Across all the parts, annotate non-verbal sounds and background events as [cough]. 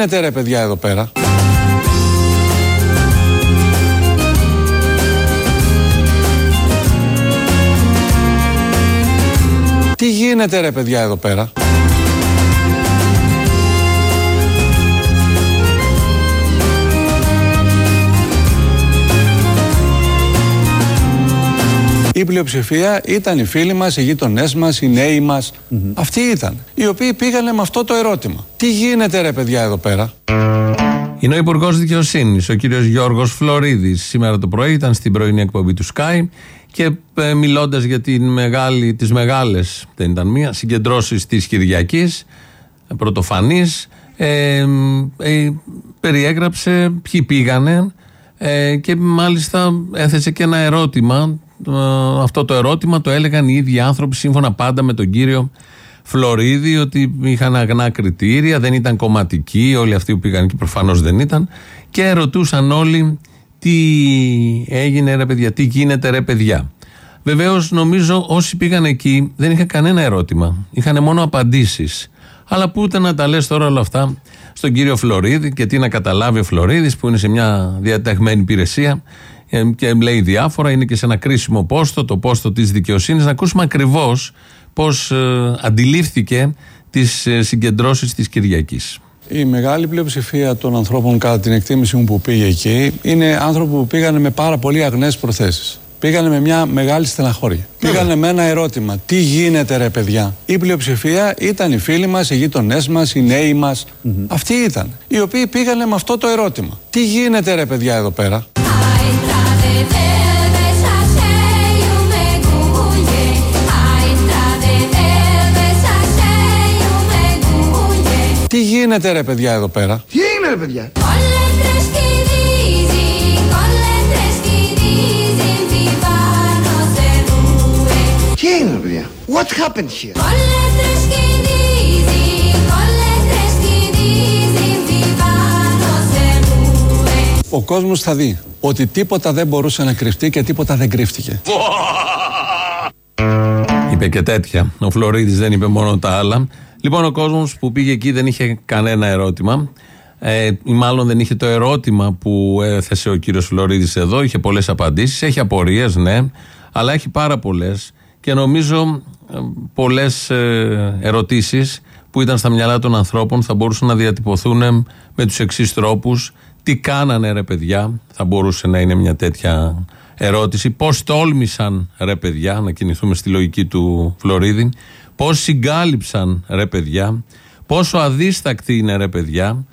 γίνεται ρε παιδιά εδώ πέρα; Τι γίνεται ρε παιδιά εδώ πέρα; Η πλειοψηφία ήταν οι φίλοι μας, οι γείτονές μας, οι νέοι μας. Αυτοί ήταν. Οι οποίοι πήγανε με αυτό το ερώτημα. Τι γίνεται ρε παιδιά εδώ πέρα; Είναι ο Υπουργός Δικαιοσύνης, ο κύριος Γιώργος Φλωρίδης. Σήμερα το πρωί ήταν στην πρωινή εκπομπή του Sky και ε, μιλώντας για τις μεγάλες, δεν ήταν μία, συγκεντρώσεις της Κυριακής, πρωτοφανής, ε, ε, περιέγραψε ποιοι πήγανε ε, και μάλιστα έθεσε και ένα ερώτημα. Ε, αυτό το ερώτημα το έλεγαν οι ίδιοι άνθρωποι σύμφωνα πάντα με τον κύριο Φλωρίδη ότι είχαν αγνά κριτήρια, δεν ήταν κομματικοί, όλοι αυτοί που πήγαν εκεί προφανώς δεν ήταν και ρωτούσαν όλοι τι έγινε ρε παιδιά, τι γίνεται ρε παιδιά; Βεβαίως, νομίζω όσοι πήγαν εκεί δεν είχαν κανένα ερώτημα. Είχαν μόνο απαντήσεις. Αλλά πού ούτε να τα λες τώρα όλα αυτά στον κύριο Φλωρίδη και τι να καταλάβει ο Φλωρίδης που είναι σε μια διαταγμένη υπηρεσία ε, και λέει διάφορα, είναι και σε ένα κρίσιμο πόστο, το πόστο της δικαιοσύνης. Να ακούσουμε ακριβώς πώς ε, αντιλήφθηκε τις ε, συγκεντρώσεις της Κυριακής. Η μεγάλη πλειοψηφία των ανθρώπων, κατά την εκτίμηση μου που πήγε εκεί, είναι άνθρωποι που πήγανε με πάρα πολύ αγνές προθέσεις. Πήγανε με μια μεγάλη στεναχώρια. Ναι. Πήγανε με ένα ερώτημα. Τι γίνεται, ρε παιδιά; Η πλειοψηφία ήταν οι φίλοι μας, οι γείτονέ μας, οι νέοι μας. Αυτοί ήταν. Οι οποίοι πήγανε με αυτό το ερώτημα. Τι γίνεται, ρε παιδιά, εδώ πέρα; Τι γίνεται ρε παιδιά εδώ πέρα; Τι έγινε ρε παιδιά; Τι έγινε ρε παιδιά; What happened here; Ο κόσμος θα δει ότι τίποτα δεν μπορούσε να κρυφτεί και τίποτα δεν κρύφτηκε. [laughs] Είπε και τέτοια. Ο Φλωρίδης δεν είπε μόνο τα άλλα. Λοιπόν, ο κόσμος που πήγε εκεί δεν είχε κανένα ερώτημα. Ε, ή μάλλον δεν είχε το ερώτημα που έθεσε ο κύριος Φλωρίδης εδώ. Είχε πολλές απαντήσεις. Έχει απορίες, ναι, αλλά έχει πάρα πολλές. Και νομίζω ε, πολλές ε, ερωτήσεις που ήταν στα μυαλά των ανθρώπων θα μπορούσαν να διατυπωθούν με τους εξής τρόπους. Τι κάνανε ρε παιδιά, θα μπορούσε να είναι μια τέτοια ερώτηση. Πώς τόλμησαν ρε παιδιά, να κινηθούμε στη λογική του Φλωρίδη. Πώς συγκάλυψαν ρε παιδιά, πόσο αδίστακτοι είναι ρε παιδιά,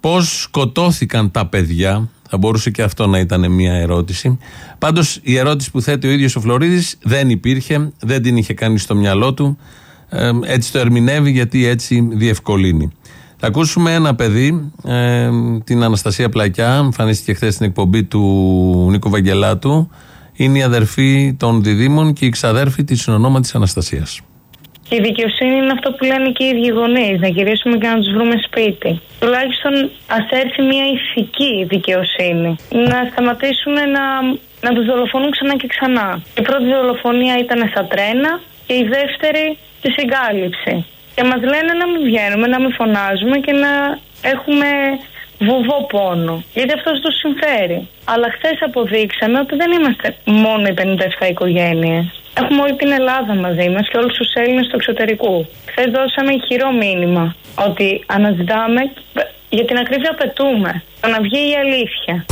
πώς σκοτώθηκαν τα παιδιά. Θα μπορούσε και αυτό να ήταν μια ερώτηση. Πάντως η ερώτηση που θέτει ο ίδιος ο Φλωρίδης δεν υπήρχε, δεν την είχε κάνει στο μυαλό του. Ε, έτσι το ερμηνεύει γιατί έτσι διευκολύνει. Θα ακούσουμε ένα παιδί, ε, την Αναστασία Πλακιά, εμφανίστηκε χθες στην εκπομπή του Νίκο Βαγγελάτου. Είναι η αδερφή των διδήμων και η ξαδέρφη της συνονόμα της Αναστασίας. Η δικαιοσύνη είναι αυτό που λένε και οι ίδιοι γονείς, να γυρίσουμε και να τους βρούμε σπίτι. Τουλάχιστον ας έρθει μια ηθική δικαιοσύνη. Να σταματήσουν να, να τους δολοφονούν ξανά και ξανά. Η πρώτη δολοφονία ήταν στα τρένα και η δεύτερη στη συγκάλυψη. Και μα λένε να μην βγαίνουμε, να μην φωνάζουμε και να έχουμε βουβό πόνο. Γιατί αυτό του συμφέρει. Αλλά χθε αποδείξαμε ότι δεν είμαστε μόνο οι 57 οικογένειε. Έχουμε όλη την Ελλάδα μαζί μα και όλου του Έλληνε του εξωτερικού. Χθε δώσαμε ηχηρό μήνυμα ότι αναζητάμε, για την ακρίβεια απαιτούμε, το να βγει η αλήθεια.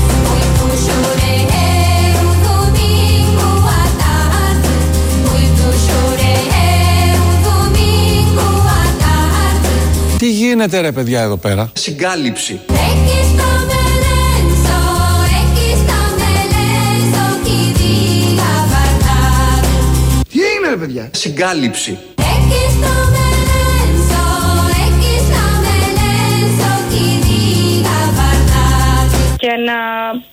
Γίνεται ρε παιδιά εδώ πέρα; Συγκάλυψη. ρε παιδιά; Συγκάλυψη. Και να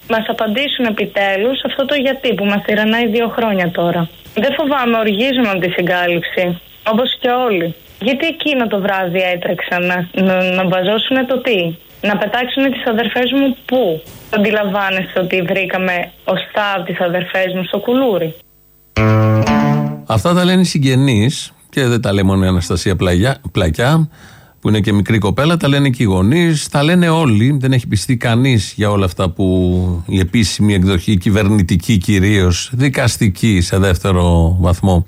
μας απαντήσουν επιτέλους αυτό το γιατί που μας τυραννάει δύο χρόνια τώρα. Δεν φοβάμαι, οργίζομαι από τη συγκάλυψη. Όπως και όλοι. Γιατί εκείνο το βράδυ έτρεξαν να, να, να βαζώσουν το τι; Να πετάξουν τις αδερφές μου πού; Αντιλαμβάνεστε ότι βρήκαμε οστά τις αδερφές μου στο κουλούρι. Αυτά τα λένε οι συγγενείς και δεν τα λέει μόνο η Αναστασία Πλακιά, που που είναι και μικρή κοπέλα, τα λένε και οι γονείς, τα λένε όλοι. Δεν έχει πιστεί κανείς για όλα αυτά που η επίσημη εκδοχή, κυβερνητική κυρίως, δικαστική σε δεύτερο βαθμό,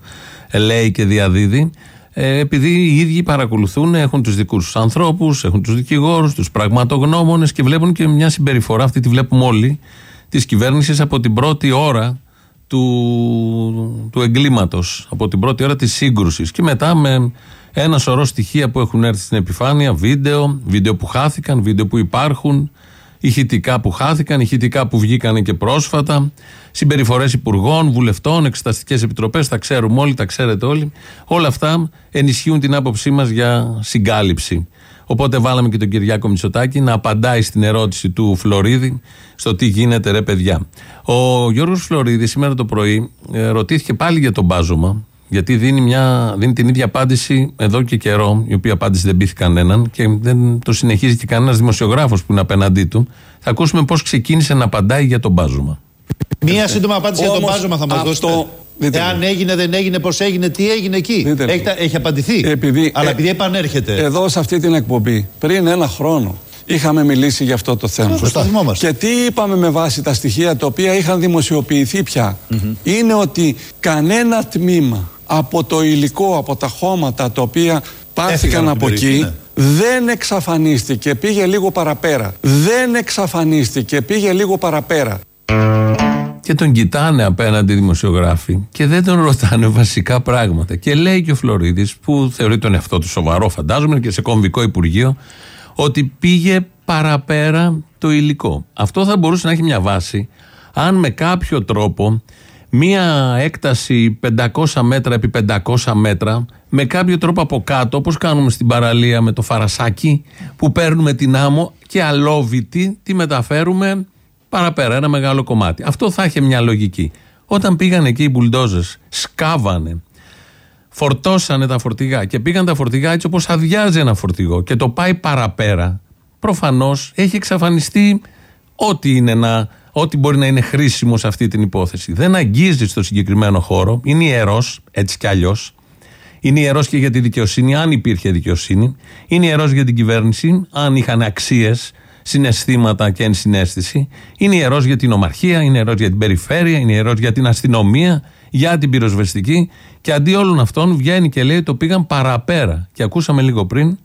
λέει και διαδίδει. Ε, επειδή οι ίδιοι παρακολουθούν, έχουν τους δικούς τους ανθρώπους, έχουν τους δικηγόρους, τους πραγματογνώμονες και βλέπουν και μια συμπεριφορά, αυτή τη βλέπουμε όλοι, της κυβέρνησης από την πρώτη ώρα του, του εγκλήματος, από την πρώτη ώρα της σύγκρουσης. Και μετά με ένα σωρό στοιχεία που έχουν έρθει στην επιφάνεια, βίντεο, βίντεο που χάθηκαν, βίντεο που υπάρχουν, ηχητικά που χάθηκαν, ηχητικά που βγήκαν και πρόσφατα, συμπεριφορές υπουργών, βουλευτών, εξεταστικές επιτροπές, τα ξέρουμε όλοι, τα ξέρετε όλοι. Όλα αυτά ενισχύουν την άποψή μας για συγκάλυψη. Οπότε βάλαμε και τον Κυριάκο Μητσοτάκη να απαντάει στην ερώτηση του Φλωρίδη στο τι γίνεται ρε παιδιά. Ο Γιώργος Φλωρίδης σήμερα το πρωί ε, ρωτήθηκε πάλι για τον μπάζωμα γιατί δίνει, μια, δίνει την ίδια απάντηση εδώ και καιρό, η οποία απάντηση δεν πείθει κανέναν και δεν το συνεχίζει και κανένας δημοσιογράφος που είναι απέναντί του. Θα ακούσουμε πώς ξεκίνησε να απαντάει για τον μπάζωμα. Μία σύντομα απάντηση για τον μπάζωμα θα μας δώσετε. Εάν έγινε, δεν έγινε, πώς έγινε, τι έγινε εκεί. Έχει, έχει απαντηθεί. Επειδή, Αλλά ε, επειδή επανέρχεται. Εδώ σε αυτή την εκπομπή, πριν ένα χρόνο, είχαμε μιλήσει για αυτό το θέμα. Σωστά. θυμόμαστε. Και τι είπαμε με βάση τα στοιχεία τα οποία είχαν δημοσιοποιηθεί πια; Είναι ότι κανένα τμήμα από το υλικό, από τα χώματα τα οποία πάρθηκαν Έφυγαν από από την περιοχή, εκεί, δεν εξαφανίστηκε, πήγε λίγο παραπέρα. Δεν εξαφανίστηκε, πήγε λίγο παραπέρα. Και τον κοιτάνε απέναντι οι δημοσιογράφοι και δεν τον ρωτάνε βασικά πράγματα. Και λέει και ο Φλωρίδης, που θεωρεί τον εαυτό του σοβαρό, φαντάζομαι, και σε κομβικό υπουργείο, ότι πήγε παραπέρα το υλικό. Αυτό θα μπορούσε να έχει μια βάση αν με κάποιο τρόπο μία έκταση 500 μέτρα επί 500 μέτρα με κάποιο τρόπο από κάτω όπως κάνουμε στην παραλία με το φαρασάκι που παίρνουμε την άμμο και αλόβητη τη μεταφέρουμε παραπέρα ένα μεγάλο κομμάτι. Αυτό θα είχε μια λογική. Όταν πήγαν εκεί οι μπουλντόζες σκάβανε φορτώσανε τα φορτηγά και πήγαν τα φορτηγά έτσι όπως αδειάζει ένα φορτηγό και το πάει παραπέρα προφανώς έχει εξαφανιστεί ό,τι είναι να ό,τι μπορεί να είναι χρήσιμο σε αυτή την υπόθεση. Δεν αγγίζει στο συγκεκριμένο χώρο, είναι ιερός, έτσι κι αλλιώς. Είναι ιερός και για τη δικαιοσύνη, αν υπήρχε δικαιοσύνη. Είναι ιερός για την κυβέρνηση, αν είχαν αξίες, συναισθήματα και ενσυναίσθηση. Είναι ιερός για την ομαρχία, είναι ιερός για την περιφέρεια, είναι ιερός για την αστυνομία, για την πυροσβεστική. Και αντί όλων αυτών βγαίνει και λέει το πήγαν παραπέρα. Και ακούσαμε λίγο πριν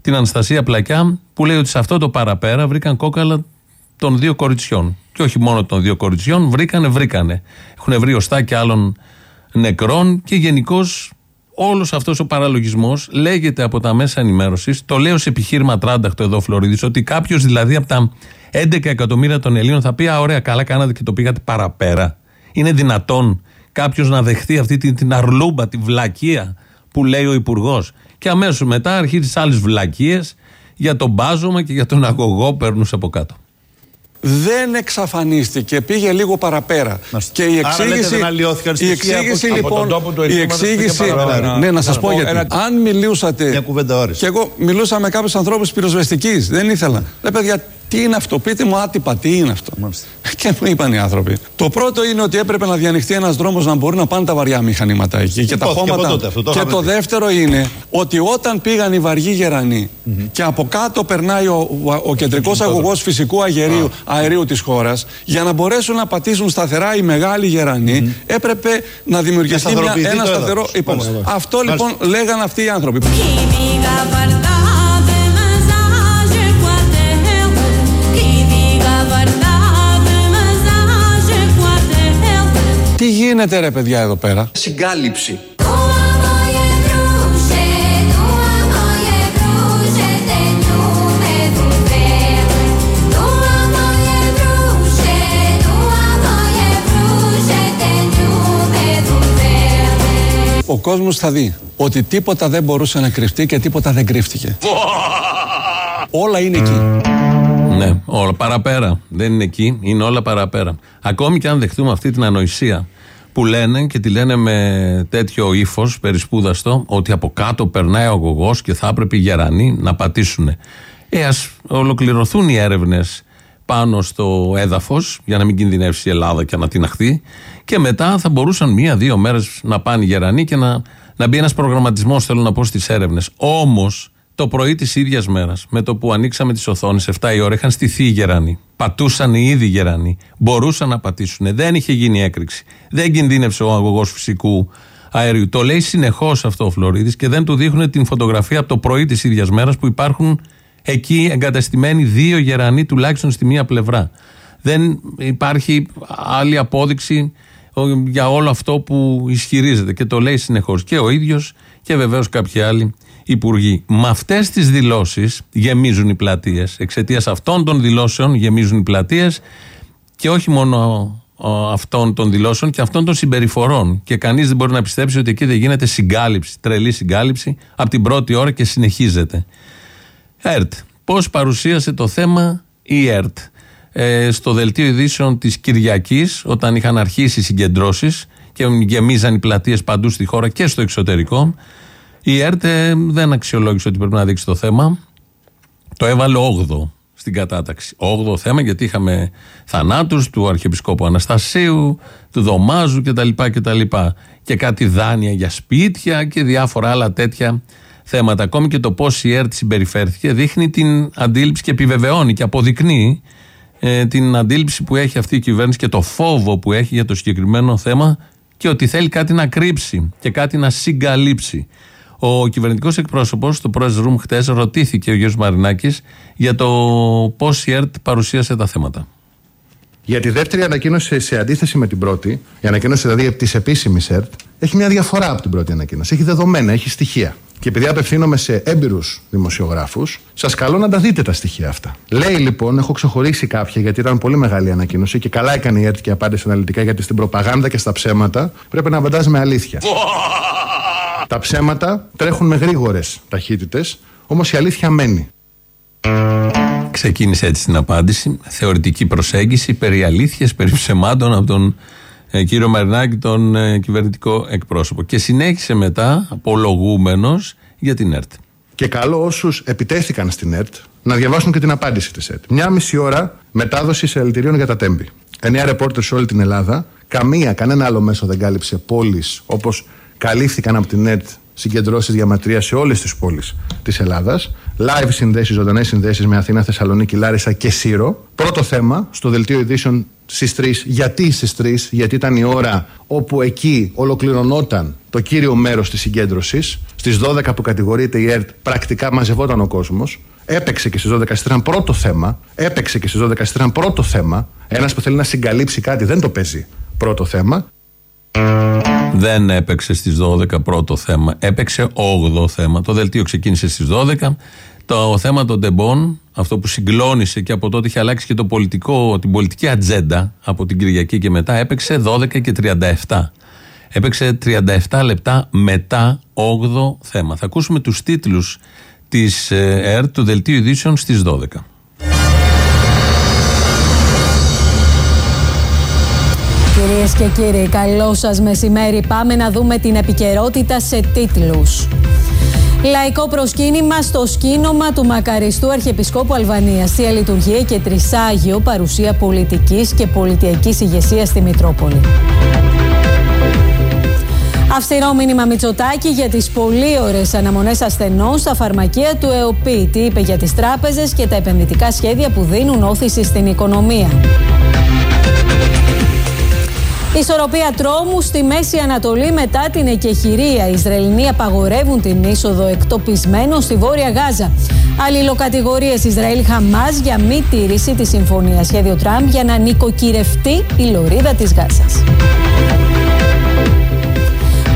την Αναστασία Πλακιά που λέει ότι σε αυτό το παραπέρα βρήκαν κόκαλα των δύο κοριτσιών. Και όχι μόνο των δύο κοριτσιών, βρήκανε, βρήκανε. Έχουν βρει οστά και άλλων νεκρών και γενικώς όλος αυτός ο παραλογισμός λέγεται από τα μέσα ενημέρωσης. Το λέω σε επιχείρημα τράνταχτο εδώ, Φλωρίδης, ότι κάποιος δηλαδή από τα 11 εκατομμύρια των Ελλήνων θα πει: Α, ωραία, καλά κάνατε και το πήγατε παραπέρα. Είναι δυνατόν κάποιος να δεχτεί αυτή την, την αρλούμπα, τη βλακεία που λέει ο Υπουργός. Και αμέσως μετά αρχίζει τι άλλε βλακίε για τον μπάζωμα και για τον αγωγό παίρνουν από κάτω δεν εξαφανίστηκε, πήγε λίγο παραπέρα. Μάλιστα. Και η Άρα λέτε εξήγηση. δεν αλλοιώθηκαν η στοιχεία από- εξήγηση από λοιπόν. τον τόπο του η εγκλήματος πήγε εξήγηση. παραπέρα. Ναι, να σας πω πω, γιατί. ένα- Αν μιλούσατε. Μια κουβέντα ώρες. Και εγώ μιλούσα με κάποιους ανθρώπους πυροσβεστικής. Δεν ήθελα. Λέει παιδιά, τι είναι αυτό, πείτε μου άτυπα, τι είναι αυτό; Μάλιστα. [laughs] Και μου είπαν οι άνθρωποι. Το πρώτο είναι ότι έπρεπε να διανοιχτεί ένας δρόμος να μπορούν να πάνε τα βαριά μηχανήματα εκεί και τα Υπόθηκε από χώματα. τότε αυτό, το και είχαμε το πει. δεύτερο είναι ότι όταν πήγαν οι βαργοί γερανοί και από κάτω περνάει ο, ο, ο κεντρικός αγωγός φυσικού αερίου, αερίου της χώρας, για να μπορέσουν να πατήσουν σταθερά οι μεγάλοι γερανοί, έπρεπε να δημιουργηθεί μια, σταθεροποιηθεί ένα το σταθερό έδαφος. υπόβαθρο. Μάλιστα. Αυτό λοιπόν λέγαν αυτοί οι άνθρωποι. Que diga a verdade, mas age com a terra. Que diga a verdade, mas age com a terra. Τι γίνεται ρε παιδιά εδώ πέρα; Συγκάλυψη. Ο κόσμος θα δει ότι τίποτα δεν μπορούσε να κρυφτεί και τίποτα δεν κρύφτηκε. Όλα είναι εκεί. Ναι, όλα παραπέρα. Δεν είναι εκεί, είναι όλα παραπέρα. Ακόμη και αν δεχτούμε αυτή την ανοησία που λένε και τη λένε με τέτοιο ύφος περισπούδαστο ότι από κάτω περνάει ο αγωγό και θα έπρεπε οι γερανοί να πατήσουν. Ε, ας ολοκληρωθούν οι έρευνες πάνω στο έδαφος για να μην κινδυνεύσει η Ελλάδα και να τυναχθεί και μετά θα μπορούσαν μία-δύο μέρες να πάνε οι γερανοί και να, να μπει ένας προγραμματισμός, θέλω να πω, στις έρευνες. Όμως Το πρωί της ίδιας μέρας, με το που ανοίξαμε τις οθόνες, 7 η ώρα, είχαν στηθεί οι γερανοί. Πατούσαν οι ήδη γερανοί. Μπορούσαν να πατήσουν. Δεν είχε γίνει έκρηξη. Δεν κινδύνευσε ο αγωγός φυσικού αερίου. Το λέει συνεχώς αυτό ο Φλωρίδης και δεν του δείχνουν την φωτογραφία από το πρωί της ίδιας μέρας που υπάρχουν εκεί εγκαταστημένοι δύο γερανοί τουλάχιστον στη μία πλευρά. Δεν υπάρχει άλλη απόδειξη για όλο αυτό που ισχυρίζεται και το λέει συνεχώς και ο ίδιος και βεβαίως κάποιοι άλλοι υπουργοί. Με αυτές τις δηλώσεις γεμίζουν οι πλατείες. Εξαιτίας αυτών των δηλώσεων γεμίζουν οι πλατείες και όχι μόνο αυτών των δηλώσεων και αυτών των συμπεριφορών. Και κανείς δεν μπορεί να πιστέψει ότι εκεί δεν γίνεται συγκάλυψη, τρελή συγκάλυψη από την πρώτη ώρα και συνεχίζεται. ΕΡΤ. Πώς παρουσίασε το θέμα η ΕΡΤ. Ε, στο δελτίο ειδήσεων της Κυριακής, όταν είχαν αρχίσει οι συγκεντρώσεις και γεμίζαν οι πλατείες παντού στη χώρα και στο εξωτερικό, η ΕΡΤ ε, δεν αξιολόγησε ότι πρέπει να δείξει το θέμα. Το έβαλε 8 στην κατάταξη. 8 θέμα γιατί είχαμε θανάτους του Αρχιεπισκόπου Αναστασίου, του Δωμάζου κτλ. κτλ. Και κάτι δάνεια για σπίτια και διάφορα άλλα τέτοια θέματα. Ακόμη και το πώς η ΕΡΤ συμπεριφέρθηκε δείχνει την αντίληψη και επιβεβαιώνει και αποδεικνύει ε, την αντίληψη που έχει αυτή η κυβέρνηση και το φόβο που έχει για το συγκεκριμένο θέμα και ότι θέλει κάτι να κρύψει και κάτι να συγκαλύψει. Ο κυβερνητικός εκπρόσωπος στο Press Room χτες ρωτήθηκε ο Γιώργος Μαρινάκης για το πώς η ΕΡΤ παρουσίασε τα θέματα. Για τη δεύτερη ανακοίνωση, σε αντίθεση με την πρώτη, η ανακοίνωση δηλαδή της επίσημης ΕΡΤ, έχει μια διαφορά από την πρώτη ανακοίνωση. Έχει δεδομένα, έχει στοιχεία. Και επειδή απευθύνομαι σε έμπειρους δημοσιογράφους, σας καλώ να τα δείτε τα στοιχεία αυτά. Λέει λοιπόν, έχω ξεχωρίσει κάποια γιατί ήταν πολύ μεγάλη ανακοίνωση και καλά έκανε η ΕΡΤ και απάντησε αναλυτικά γιατί στην προπαγάνδα και στα ψέματα πρέπει να απαντάς με αλήθεια. τα ψέματα τρέχουν με γρήγορες ταχύτητες, όμως η αλήθεια μένει. Ξεκίνησε έτσι την απάντηση. Θεωρητική προσέγγιση περί αλήθειες, περί ψεμάτων από τον ε, κύριο Μαρινάκη, τον ε, κυβερνητικό εκπρόσωπο. Και συνέχισε μετά, απολογούμενος για την ΕΡΤ. Και καλό όσους επιτέθηκαν στην ΕΡΤ να διαβάσουν και την απάντηση της ΕΡΤ. Μια μισή ώρα μετάδοσης σε ελτηρίων για τα τέμπη. Εννέα ρεπόρτερς σε όλη την Ελλάδα. Καμία, κανένα άλλο μέσο δεν κάλυψε πόλεις όπως καλύφθηκαν από την ΕΡΤ συγκεντρώσεις διαμαρτυρίας σε όλες τις πόλεις της Ελλάδας. Live συνδέσεις, ζωντανές συνδέσεις με Αθήνα, Θεσσαλονίκη, Λάρισα και Σύρο. Πρώτο θέμα στο δελτίο ειδήσεων στις 3. Γιατί στις 3, Γιατί ήταν η ώρα όπου εκεί ολοκληρωνόταν το κύριο μέρος της συγκέντρωσης. Στις 12 που κατηγορείται η ΕΡΤ, πρακτικά μαζευόταν ο κόσμος. Έπαιξε και στις 12 ήταν πρώτο θέμα. Έπαιξε και στις 12 ήταν πρώτο θέμα. Ένας που θέλει να συγκαλύψει κάτι δεν το παίζει πρώτο θέμα. Δεν έπαιξε στις 12 πρώτο θέμα. Έπαιξε 8 θέμα. Το δελτίο ξεκίνησε στις 12. Το θέμα των τεμπών, αυτό που συγκλώνησε και από τότε είχε αλλάξει και το πολιτικό, την πολιτική ατζέντα από την Κυριακή και μετά, έπαιξε 12 και 37. Έπαιξε 37 λεπτά μετά 8 θέμα. Θα ακούσουμε τους τίτλους της ε, ΕΡΤ του Δελτίου Ειδήσεων στις 12. Κυρίες και κύριοι, καλό σας μεσημέρι. Πάμε να δούμε την επικαιρότητα σε τίτλους. Λαϊκό προσκύνημα στο σκήνομα του μακαριστού Αρχιεπισκόπου Αλβανίας. Θεία λειτουργία και τρισάγιο παρουσία πολιτικής και πολιτιακής ηγεσίας στη Μητρόπολη. Αυστηρό μήνυμα Μητσοτάκη για τις πολύ ωραίες αναμονές ασθενών στα φαρμακεία του ΕΟΠΗ. Τι είπε για τις τράπεζες και τα επενδυτικά σχέδια που δίνουν όθηση στην οικονομία. Ισορροπία τρόμου στη Μέση Ανατολή μετά την εκεχηρία. Οι Ισραηλινοί απαγορεύουν την είσοδο εκτοπισμένων στη Βόρεια Γάζα. Αλληλοκατηγορίες Ισραήλ Χαμάς για μη τήρηση της συμφωνίας. Σχέδιο Τραμπ για να νοικοκυρευτεί η λωρίδα της Γάζας.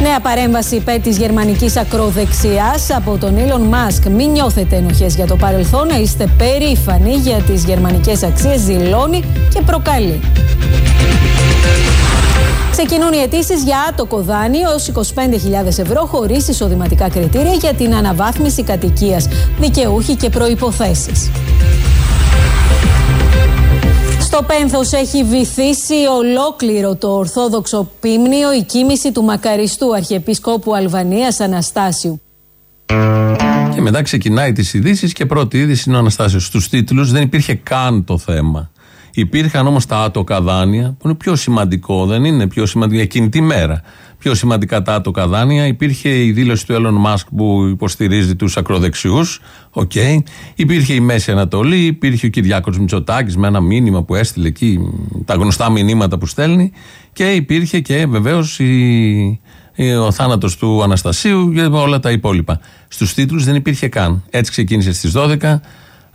Νέα παρέμβαση υπέρ της γερμανικής ακροδεξιάς από τον Elon Μάσκ. Μην νιώθετε ενοχές για το παρελθόν, να είστε περήφανοι για τις γερμανικές αξίες, δηλώνει και προκαλεί. Ξεκινούν οι αιτήσεις για άτοκο δάνειο έω 25.000 ευρώ χωρίς εισοδηματικά κριτήρια για την αναβάθμιση κατοικίας, δικαιούχοι και προποθέσει. Στο πένθος έχει βυθίσει ολόκληρο το Ορθόδοξο Πίμνιο η κίνηση του μακαριστού Αρχιεπίσκοπου Αλβανίας Αναστάσιου. Και μετά ξεκινάει τις ειδήσεις και πρώτη είδηση είναι ο Αναστάσιος. Στους τίτλους δεν υπήρχε καν το θέμα. Υπήρχαν όμως τα άτοκα δάνεια, που είναι πιο σημαντικό, δεν είναι πιο σημαντικό εκείνη τη μέρα. Πιο σημαντικά τα άτοκα δάνεια. Υπήρχε η δήλωση του Elon Musk που υποστηρίζει τους ακροδεξιούς. Οκ. Υπήρχε η Μέση Ανατολή. Υπήρχε ο Κυριάκος Μητσοτάκης με ένα μήνυμα που έστειλε εκεί, τα γνωστά μηνύματα που στέλνει. Και υπήρχε και βεβαίως ο θάνατος του Αναστασίου και όλα τα υπόλοιπα. Στους τίτλους δεν υπήρχε καν. Έτσι ξεκίνησε στις 12.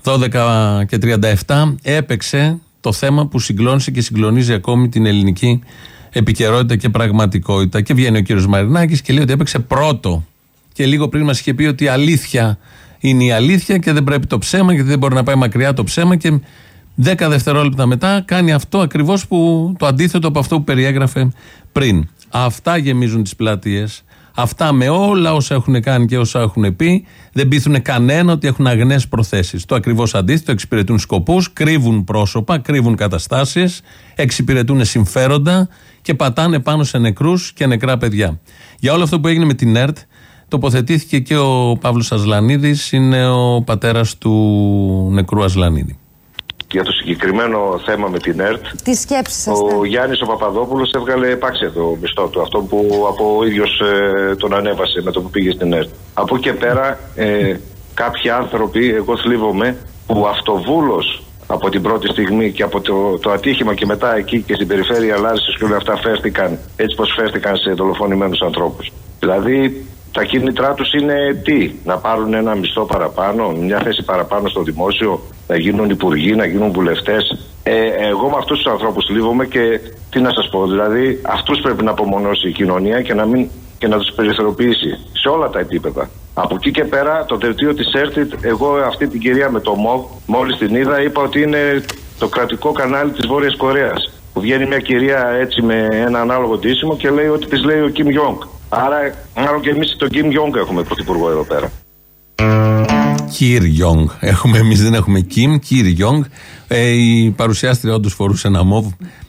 12 και 37 έπαιξε το θέμα που συγκλώνησε και συγκλονίζει ακόμη την ελληνική επικαιρότητα και πραγματικότητα. Και βγαίνει ο κύριος Μαρινάκης και λέει ότι έπαιξε πρώτο. Και λίγο πριν μας είχε πει ότι η αλήθεια είναι η αλήθεια και δεν πρέπει το ψέμα, γιατί δεν μπορεί να πάει μακριά το ψέμα. Και 10 δευτερόλεπτα μετά κάνει αυτό ακριβώς που το αντίθετο από αυτό που περιέγραφε πριν. Αυτά γεμίζουν τις πλατείες. Αυτά με όλα όσα έχουν κάνει και όσα έχουν πει δεν πείθουν κανένα ότι έχουν αγνές προθέσεις. Το ακριβώς αντίθετο, εξυπηρετούν σκοπούς, κρύβουν πρόσωπα, κρύβουν καταστάσεις, εξυπηρετούν συμφέροντα και πατάνε πάνω σε νεκρούς και νεκρά παιδιά. Για όλο αυτό που έγινε με την ΕΡΤ, τοποθετήθηκε και ο Παύλος Ασλανίδης, είναι ο πατέρας του νεκρού Ασλανίδη για το συγκεκριμένο θέμα με την ΕΡΤ. Τι σκέψεις Ο Γιάννης ο Παπαδόπουλος έβγαλε επάξια το μισθό του. Αυτό που από ο ίδιος ε, τον ανέβασε με το που πήγε στην ΕΡΤ. Από εκεί και πέρα, ε, κάποιοι άνθρωποι, εγώ θλίβομαι, που αυτοβούλος από την πρώτη στιγμή και από το, το ατύχημα και μετά εκεί και στην περιφέρεια Λάρισης και όλα αυτά φέρθηκαν έτσι πως φέρθηκαν σε δολοφονημένους ανθρώπους. Δηλαδή τα κίνητρά τους είναι τι, να πάρουν ένα μισθό παραπάνω, μια θέση παραπάνω στο δημόσιο, να γίνουν υπουργοί, να γίνουν βουλευτές. Ε, εγώ με αυτούς τους ανθρώπους λύβομαι και τι να σας πω, δηλαδή αυτούς πρέπει να απομονώσει η κοινωνία και να, μην, και να τους περιθωριοποιήσει σε όλα τα επίπεδα. Από εκεί και πέρα το δελτίο της ΕΡΤΙΤ, εγώ αυτή την κυρία με το ΜΟΒ, μόλις την είδα είπα ότι είναι το κρατικό κανάλι της Βόρειας Κορέας. Που βγαίνει μια κυρία έτσι με ένα ανάλογο ντύσιμο και λέει ότι της λέει ο Κιμ Γιόγκ. Άρα, μάλλον και εμείς τον Κιμ Γιόγκ έχουμε πρωθυπουργό εδώ πέρα. Κιρ Γιόγκ. Έχουμε εμείς, δεν έχουμε Κιμ, Κιρ Γιόγκ. Ε, η παρουσιάστρια όντως φορούσε ένα μοβ.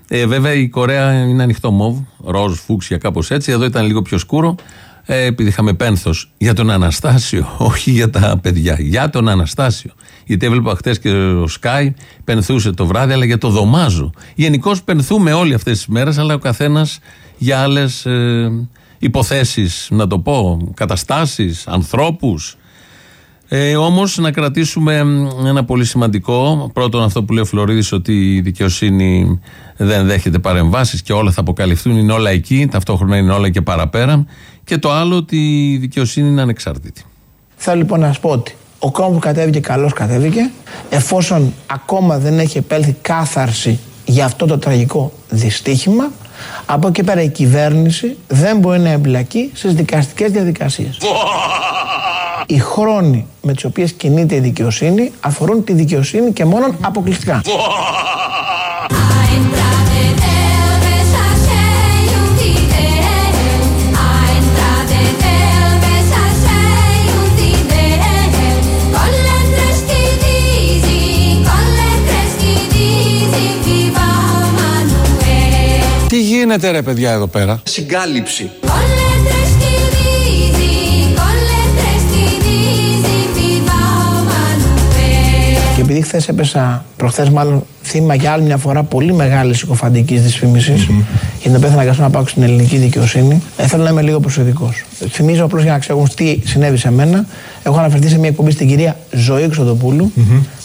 Ε, βέβαια η Κορέα είναι ανοιχτό μοβ, ροζ, φούξια, κάπως έτσι. Εδώ ήταν λίγο πιο σκούρο. Ε, επειδή είχαμε πένθος για τον Αναστάσιο, [laughs] όχι για τα παιδιά, για τον Αναστάσιο. Γιατί έβλεπα χτες και ο Σκάι πενθούσε το βράδυ, αλλά για το Δωμάζο. Γενικώς πενθούμε όλοι αυτές τις μέρες, αλλά ο καθένας για άλλες ε, υποθέσεις, να το πω, καταστάσεις, ανθρώπους. Ε, Όμως να κρατήσουμε ένα πολύ σημαντικό. Πρώτον, αυτό που λέει ο Φλωρίδης, ότι η δικαιοσύνη δεν δέχεται παρεμβάσεις και όλα θα αποκαλυφθούν, είναι όλα εκεί, ταυτόχρονα είναι όλα και παραπέρα. Και το άλλο, ότι η δικαιοσύνη είναι ανεξάρτητη. Θέλω λοιπόν να σας πω ότι ο κόμμα που κατέβηκε, καλώς κατέβηκε. Εφόσον ακόμα δεν έχει επέλθει κάθαρση για αυτό το τραγικό δυστύχημα, από εκεί πέρα η κυβέρνηση δεν μπορεί να εμπλακεί στις δικαστικές διαδικασίες. Οι χρόνοι με τις οποίες κινείται η δικαιοσύνη αφορούν τη δικαιοσύνη και μόνο αποκλειστικά. Γίνεται ρε παιδιά εδώ πέρα; Συγκάλυψη. Και επειδή χθες έπεσα, προχθές μάλλον θύμα για άλλη μια φορά πολύ μεγάλης συκοφαντική δυσφήμισης, για την οποία θα αναγκαστώ να πάω στην ελληνική δικαιοσύνη, ε, θέλω να είμαι λίγο προσεκτικός. Θυμίζω απλώς για να ξέρουν τι συνέβη σε μένα. Έχω αναφερθεί σε μια εκπομπή στην κυρία Ζωή Ξοδοπούλου.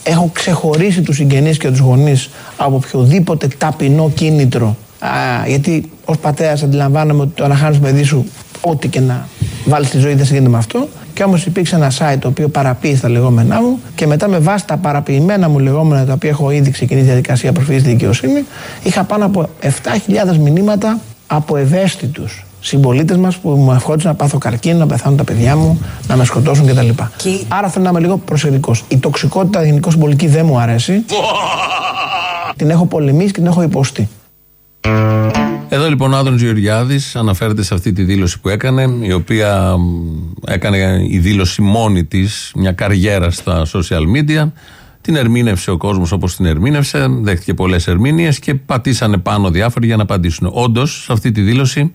Έχω ξεχωρίσει τους συγγενείς και τους γονείς από οποιοδήποτε ταπεινό κίνητρο. Α, γιατί ως πατέρας αντιλαμβάνομαι ότι το να χάνεις το παιδί σου, ό,τι και να βάλεις στη ζωή δεν συγκρίνεται με αυτό. Και όμως υπήρξε ένα site το οποίο παραποίησε τα λεγόμενά μου και μετά με βάση τα παραποιημένα μου λεγόμενα τα οποία έχω ήδη ξεκινήσει διαδικασία προφυλή στη δικαιοσύνη, είχα πάνω από 7.000 μηνύματα από ευαίσθητους συμπολίτες μας που μου ευχόντουσαν να πάθω καρκίνο, να πεθάνουν τα παιδιά μου, να με σκοτώσουν κτλ. Άρα θέλω να είμαι λίγο προσεκτικός. Η τοξικότητα γενικώ συμπολική δεν μου αρέσει. την έχω πολεμήσει και την έχω υποστεί. Εδώ λοιπόν ο Άδων Γεωργιάδης αναφέρεται σε αυτή τη δήλωση που έκανε, η οποία μ, έκανε η δήλωση μόνη της μια καριέρα στα social media. Την ερμήνευσε ο κόσμος όπως την ερμήνευσε, δέχτηκε πολλές ερμήνειες και πατήσανε πάνω διάφοροι για να απαντήσουν. Όντως, σε αυτή τη δήλωση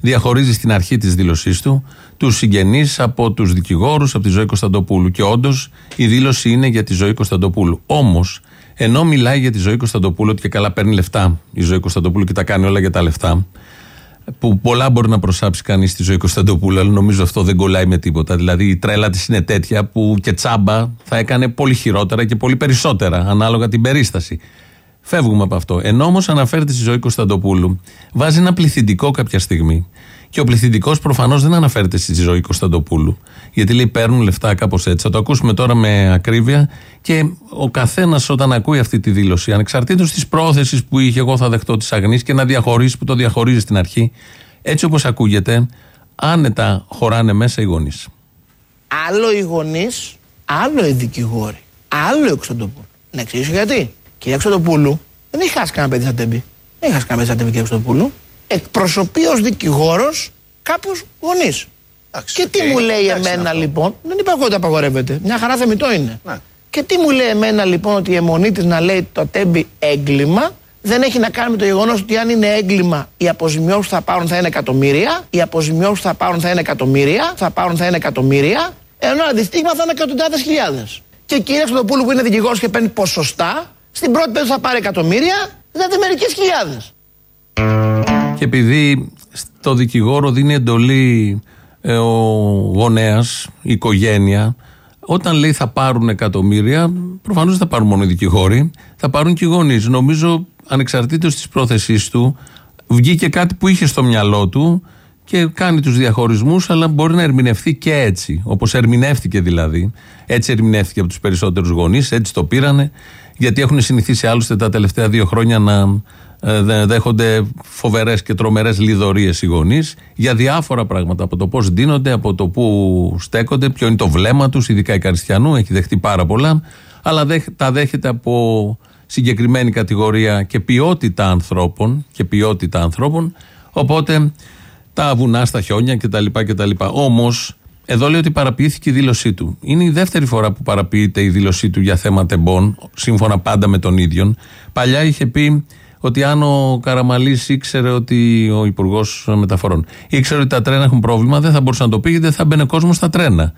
διαχωρίζει στην αρχή της δήλωσής του τους συγγενείς από τους δικηγόρους, από τη ζωή Κωνσταντοπούλου. Και όντως η δήλωση είναι για τη ζωή Κωνσταντοπούλου. Όμως, ενώ μιλάει για τη ζωή Κωνσταντοπούλου, ότι και καλά παίρνει λεφτά η ζωή Κωνσταντοπούλου και τα κάνει όλα για τα λεφτά, που πολλά μπορεί να προσάψει κανείς στη ζωή Κωνσταντοπούλου, αλλά νομίζω αυτό δεν κολλάει με τίποτα. Δηλαδή η τρέλα της είναι τέτοια που και τσάμπα θα έκανε πολύ χειρότερα και πολύ περισσότερα, ανάλογα την περίσταση. Φεύγουμε από αυτό. Ενώ όμως αναφέρεται στη ζωή Κωνσταντοπούλου, βάζει ένα πληθυντικό κάποια στιγμή. Και ο πληθυντικός προφανώς δεν αναφέρεται στη ζωή Κωνσταντοπούλου. Γιατί λέει παίρνουν λεφτά κάπως έτσι. Θα το ακούσουμε τώρα με ακρίβεια. Και ο καθένας όταν ακούει αυτή τη δήλωση, ανεξαρτήτως της πρόθεσης που είχε, εγώ θα δεχτώ τη αγνή και να διαχωρίσει που το διαχωρίζει στην αρχή, έτσι όπως ακούγεται, άνετα χωράνε μέσα οι γονείς. Άλλο οι γονείς, άλλο οι δικηγόροι, άλλο η Κωνσταντοπούλου. Να εξηγήσω γιατί. Κυρία Κωνσταντοπούλου δεν έχει χάσει κανένα παιδί σαν τέμπη. Δεν έχει χάσει κανένα παιδί σαν τέμπη, κυρία Κωνσταντοπούλου. Εκπροσωπεί ως δικηγόρος κάποιους γονείς. Και τι μου λέει εμένα λοιπόν, δεν είπα εγώ ότι απαγορεύεται. Μια χαρά θεμητό είναι. Και τι μου λέει εμένα λοιπόν ότι η αιμονή της να λέει το τέμπη έγκλημα δεν έχει να κάνει με το γεγονός ότι αν είναι έγκλημα οι αποζημιώσεις που θα πάρουν θα είναι εκατομμύρια, οι αποζημιώσεις που θα πάρουν θα είναι εκατομμύρια, θα πάρουν θα είναι εκατομμύρια, ενώ αντιστοίχημα θα είναι εκατοντάδες χιλιάδες. Και η κυρία Ξωτοπούλου που είναι δικηγόρος και παίρνει ποσοστά, στην πρώτη περίπτωση θα πάρει εκατομμύρια, δηλαδή μερικές χιλιάδες. Και επειδή στο δικηγόρο δίνει εντολή ε, ο γονέας, η οικογένεια, όταν λέει θα πάρουν εκατομμύρια, προφανώς δεν θα πάρουν μόνο οι δικηγόροι, θα πάρουν και οι γονείς. Νομίζω, ανεξαρτήτως της πρόθεσής του, βγήκε κάτι που είχε στο μυαλό του και κάνει τους διαχωρισμούς, αλλά μπορεί να ερμηνευτεί και έτσι. Όπως ερμηνεύτηκε δηλαδή. Έτσι ερμηνεύτηκε από τους περισσότερους γονείς, έτσι το πήρανε, γιατί έχουν συνηθίσει άλλωστε τα τελευταία δύο χρόνια να ε, δε- δέχονται φοβερές και τρομερές λιδωρίες οι γονείς για διάφορα πράγματα. Από το πώς ντύνονται, από το πού στέκονται, ποιο είναι το βλέμμα τους, ειδικά η Καριστιανού, έχει δεχτεί πάρα πολλά. Αλλά δέχ- τα δέχεται από συγκεκριμένη κατηγορία και ποιότητα ανθρώπων. Και ποιότητα ανθρώπων. Οπότε τα βουνά στα χιόνια κτλ. κτλ. Όμως, εδώ λέει ότι παραποιήθηκε η δήλωσή του. Είναι η δεύτερη φορά που παραποιείται η δήλωσή του για θέματα εμπών, σύμφωνα πάντα με τον ίδιο. Παλιά είχε πει ότι αν ο Καραμαλής ήξερε ότι ο Υπουργός Μεταφορών ήξερε ότι τα τρένα έχουν πρόβλημα, δεν θα μπορούσε να το πει γιατί δεν θα μπαινε κόσμος στα τρένα.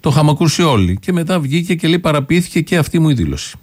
Το είχαμε ακούσει όλοι. Και μετά βγήκε και λέει παραποιήθηκε και αυτή μου η δήλωση.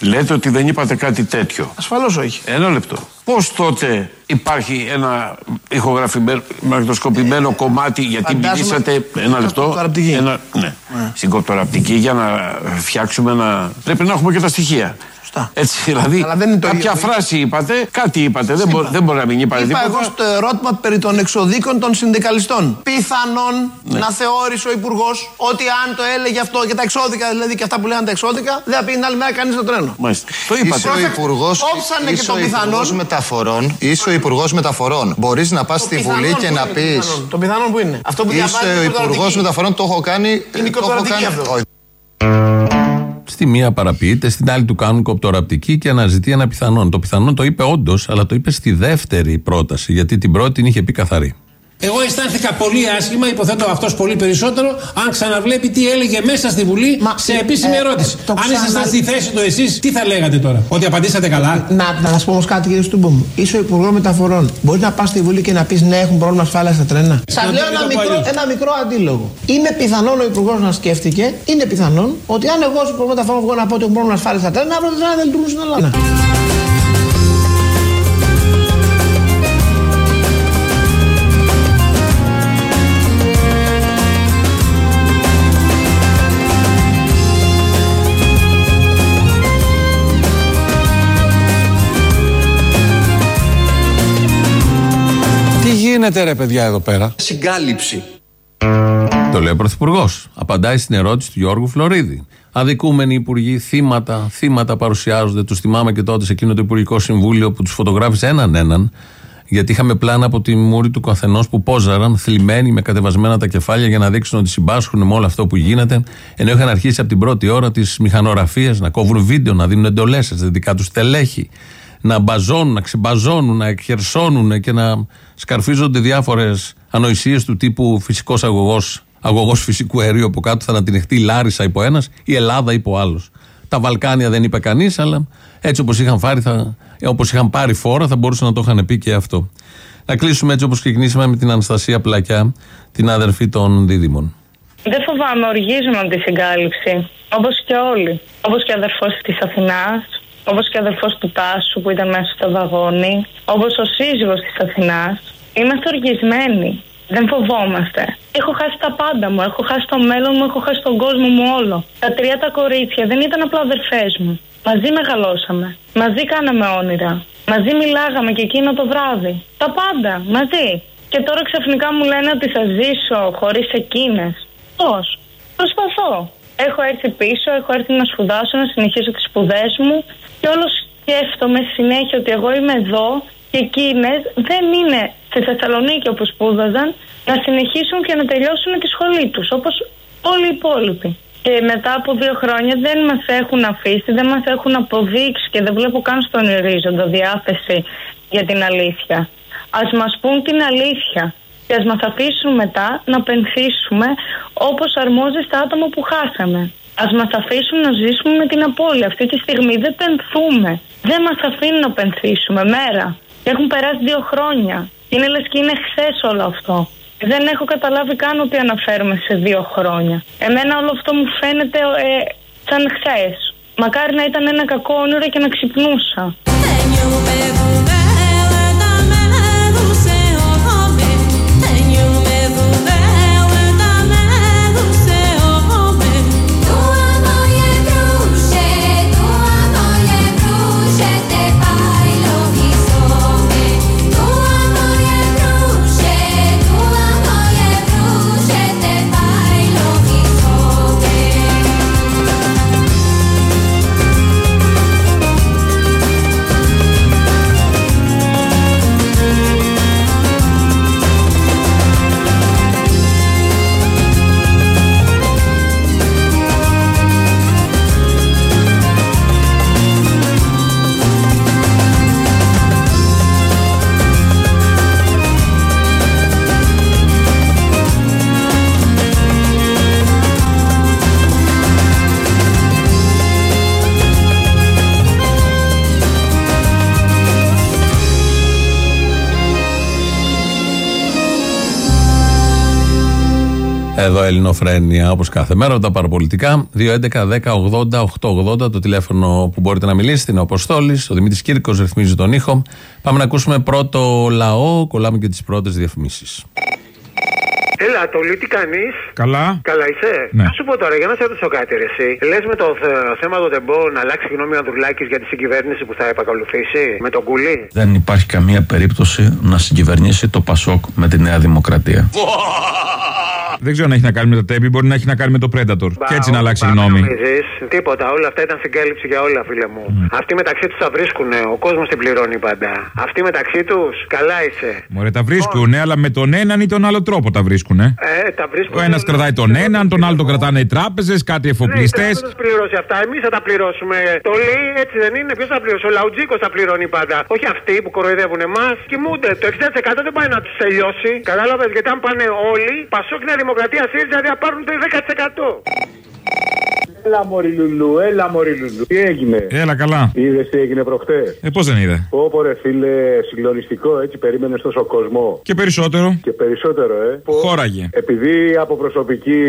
Λέτε ότι δεν είπατε κάτι τέτοιο. Ασφαλώς όχι. Ένα λεπτό. Πώς τότε υπάρχει ένα ηχογραφημένο, μαγνητοσκοπημένο κομμάτι, γιατί Φαντάζομαι- μιλήσατε. Ένα στην λεπτό. κοπτοραπτική. Ένα, ναι. Στην κοπτοραπτική για να φτιάξουμε ένα. Πρέπει να έχουμε και τα στοιχεία. Σωστά. Έτσι, δηλαδή. Αλλά δεν είναι το κάποια ίδιο. φράση είπατε, κάτι είπατε. Δεν, μπο- δεν μπορεί να μην είπατε Είπα τίποτα. εγώ στο ερώτημα περί των εξοδίκων των συνδικαλιστών. Πιθανόν Ναι. να θεώρησε ο Υπουργός ότι αν το έλεγε αυτό και τα εξώδικα, δηλαδή και αυτά που λέγανε τα εξώδικα, δεν θα πει την άλλη μέρα κανείς στο τρένο. Μάλιστα. Το είπατε. Είσαι ο υπουργό Όψανε και το πιθανόν. μεταφορών. Είσαι ο υπουργός μεταφορών. Μπορείς να πας στη πιθανόν Βουλή και που να είναι, πει. το πιθανόν. Το πιθανόν που είναι. Αυτό που διαβάζει Είσαι ο είναι υπουργός κοπτοραπτική. μεταφορών. Το έχω κάνει. Είναι η το έχω κοπτοραπτική κάνει- αυτό. Όχι. Στη μία παραποιείται, στην άλλη του κάνουν κοπτοραπτική και αναζητεί ένα πιθανόν. Το πιθανόν το είπε όντως, αλλά το είπε στη δεύτερη πρόταση, γιατί την πρώτη την είχε πει καθαρή. Εγώ αισθάνθηκα πολύ άσχημα, υποθέτω αυτός πολύ περισσότερο, αν ξαναβλέπει τι έλεγε μέσα στη Βουλή Μα, σε επίσημη ε, ερώτηση. το αν ξανα- ήσασταν στη θέση του εσείς, τι θα λέγατε τώρα, Ότι απαντήσατε καλά; Να, να σας πω όμως κάτι, κύριε Στούμπο μου. Είσαι ο Υπουργός Μεταφορών. Μπορεί να πας στη Βουλή και να πεις ναι, έχουν πρόβλημα ασφάλεια στα τρένα. Σας Να λέω το ένα πω μικρό, αλλιώς. ένα μικρό αντίλογο. Είναι πιθανόν ο Υπουργός να σκέφτηκε, είναι πιθανόν ότι αν εγώ ως Υπουργός Μεταφορών βγω να πω ότι έχουν πρόβλημα ασφάλεια στα τρένα, αύριο τα τρένα δεν λειτουργούν στην Ελλάδα. Γίνεται ρε παιδιά εδώ πέρα; Συγκάλυψη. Το λέει ο Πρωθυπουργός. Απαντάει στην ερώτηση του Γιώργου Φλωρίδη. Αδικούμενοι υπουργοί, θύματα, θύματα παρουσιάζονται. Τους θυμάμαι και τότε σε εκείνο το Υπουργικό Συμβούλιο που τους φωτογράφησε έναν έναν. Γιατί είχαμε πλάνα από τη μούρη του καθενός που πόζαραν, θλιμμένοι με κατεβασμένα τα κεφάλια για να δείξουν ότι συμπάσχουν με όλο αυτό που γίνεται. Ενώ είχαν αρχίσει από την πρώτη ώρα τις μηχανογραφίες να κόβουν βίντεο, να δίνουν εντολές σε δικά τους στελέχη, να μπαζώνουν, να ξεμπαζώνουν, να εκχερσώνουν και να σκαρφίζονται διάφορες ανοησίες του τύπου φυσικός αγωγός, αγωγός φυσικού αερίου από κάτω, θα ανατινεχτεί η Λάρισα υπό ένας, η Ελλάδα υπό άλλος. Τα Βαλκάνια δεν είπε κανείς, αλλά έτσι όπως είχαν, φάρει, θα, όπως είχαν πάρει φόρα θα μπορούσαν να το είχαν πει και αυτό. Να κλείσουμε έτσι όπως ξεκινήσαμε με την Αναστασία Πλακιά, την αδερφή των δίδυμων. Δεν φοβάμαι, οργίζομαι από τη συγκάλυψη. Όπως και όλοι. Όπως και ο αδερφός της Αθηνάς, όπως και ο αδερφό του Τάσου που ήταν μέσα στο βαγόνι, όπως ο σύζυγος της Αθηνάς. Είμαστε οργισμένοι. Δεν φοβόμαστε. Έχω χάσει τα πάντα μου. Έχω χάσει το μέλλον μου, έχω χάσει τον κόσμο μου όλο. Τα τρία τα κορίτσια δεν ήταν απλά αδερφές μου. Μαζί μεγαλώσαμε. Μαζί κάναμε όνειρα. Μαζί μιλάγαμε και εκείνο το βράδυ. Τα πάντα. Μαζί. Και τώρα ξαφνικά μου λένε ότι θα ζήσω χωρίς εκείνες. Πώς; Προσπαθώ. Έχω έρθει πίσω, έχω έρθει να σπουδάσω, να συνεχίσω τις σπουδές μου και όλος σκέφτομαι συνέχεια ότι εγώ είμαι εδώ και εκείνε δεν είναι στη Θεσσαλονίκη όπου σπούδαζαν να συνεχίσουν και να τελειώσουν τη σχολή τους όπως όλοι οι υπόλοιποι. Και μετά από δύο χρόνια δεν μας έχουν αφήσει, δεν μας έχουν αποδείξει και δεν βλέπω καν στον ορίζοντα διάθεση για την αλήθεια. Α μας πούν την αλήθεια και ας μα αφήσουν μετά να πενθήσουμε όπως αρμόζει στα άτομα που χάσαμε. Α μα αφήσουν να ζήσουμε με την απώλεια. Αυτή τη στιγμή δεν πενθούμε. Δεν μας αφήνουν να πενθήσουμε μέρα. Και έχουν περάσει δύο χρόνια. Είναι λες και είναι χθες όλο αυτό. Δεν έχω καταλάβει καν ότι αναφέρομαι σε δύο χρόνια. Εμένα όλο αυτό μου φαίνεται ε, σαν χθες. Μακάρι να ήταν ένα κακό όνειρο και να ξυπνούσα. Εδώ Ελληνοφρένια, όπως κάθε μέρα, τα παραπολιτικά. 2.11.10.80.880 το τηλέφωνο που μπορείτε να μιλήσετε. Είναι ο Αποστόλης. Ο Δημήτρης Κύρκο ρυθμίζει τον ήχο. Πάμε να ακούσουμε πρώτο λαό. Κολλάμε και τις πρώτες διαφημίσεις. Έλα, το τι κάνεις; Καλά. Καλά είσαι; Ναι. Να σου πω τώρα, για να σε ρωτήσω κάτι, ρε, εσύ. Λες με το θε- θέμα του Τεμπό να αλλάξει γνώμη ο Ανδρουλάκης για τη συγκυβέρνηση που θα επακολουθήσει με τον Κουλή; Δεν υπάρχει καμία περίπτωση να συγκυβερνήσει το Πασόκ με τη Νέα Δημοκρατία. Δεν ξέρω αν έχει να κάνει με το τέμπι, μπορεί να έχει να κάνει με το Predator. Και έτσι να αλλάξει γνώμη. Νομίζεις, τίποτα, όλα αυτά ήταν συγκάλυψη για όλα, φίλε μου. Αυτοί μεταξύ του τα βρίσκουν, ο κόσμο την πληρώνει πάντα. Αυτοί μεταξύ του, καλά είσαι. Μωρέ, τα βρίσκουνε, αλλά με τον έναν ή τον άλλο τρόπο τα βρίσκουνε. Ε, τα βρίσκουν. Ο ένας κρατάει τον έναν, τον άλλο τον κρατάνε οι τράπεζες, κάτι εφοπλιστές. Ναι, θα πληρώσει αυτά. Εμείς θα τα πληρώσουμε. Το λέει έτσι δεν είναι. Ποιος θα πληρώσει; Ο Λαουτζίκος θα πληρώνει πάντα. Όχι αυτοί που κοροϊδεύουν εμάς. Κοιμούνται. Το 60% δεν πάει να τους τελειώσει. Κατάλαβες; Γιατί αν πάνε όλοι, Πασόκ Νέα Δημοκρατία ΣΥΡΙΖΑ θα πάρουν το 10%. Έλα μωρή Λουλού, έλα μωρή Λουλού. Τι έγινε; Έλα καλά. Είδες τι έγινε προχτές; Ε, πώς δεν είδε; Πω ρε φίλε, συγκλονιστικό έτσι περίμενες τόσο κόσμο. Και περισσότερο. Και περισσότερο, ε. Πω, Χώραγε. Επειδή από προσωπική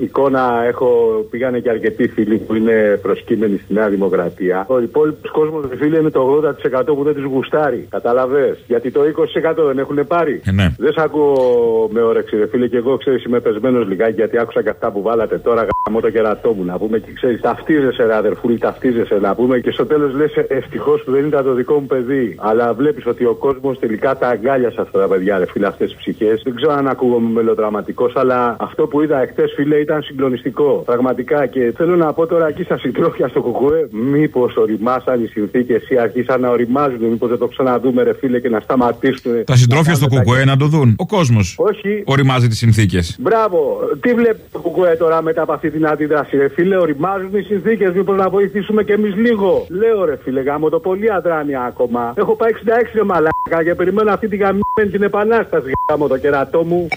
εικόνα έχω, πήγανε και αρκετοί φίλοι που είναι προσκύμενοι στη Νέα Δημοκρατία. Ο υπόλοιπος κόσμος, φίλε, είναι το 80% που δεν τους γουστάρει. Κατάλαβε. Γιατί το 20% δεν έχουν πάρει. Ε, ναι. Δεν σ' ακούω με όρεξη, ρε φίλε, και εγώ ξέρεις είμαι πεσμένος λιγάκι γιατί άκουσα και αυτά που βάλατε τώρα γαμώ το κερατό μου να πούμε και ξέρεις, ταυτίζεσαι, ρε αδερφούλη, ταυτίζεσαι να πούμε και στο τέλος λες ευτυχώς που δεν ήταν το δικό μου παιδί. Αλλά βλέπεις ότι ο κόσμος τελικά τα αγκάλιασε αυτά τα παιδιά, ρε φίλε, αυτές τις ψυχές. Δεν ξέρω αν ακούγομαι μελοδραματικός, αλλά αυτό που είδα εχθές, φίλε, ήταν συγκλονιστικό. Πραγματικά και θέλω να πω τώρα εκεί στα συντρόφια στο κουκουέ, μήπως οριμάσαν οι συνθήκες ή αρχίσαν να οριμάζουν, μήπως δεν το ξαναδούμε, ρε φίλε, και να σταματήσουν. Τα συντρόφια στο κουκουέ να το δουν. Ο κόσμος. Όχι. Οριμάζει τις συνθήκες. Μπράβο. Τι βλέπεις το κουκουέ τώρα μετά από αυτή την αντίδραση, ρε φίλε; Οριμάζουν οι συνθήκες. Μήπως να βοηθήσουμε κι εμείς λίγο; Λέω ρε φίλε, γάμο το πολύ αδράνεια ακόμα. Έχω πάει 66 ρε μαλάκα και περιμένω αυτή τη γαμμένη την επανάσταση. Γάμο το κερατό μου.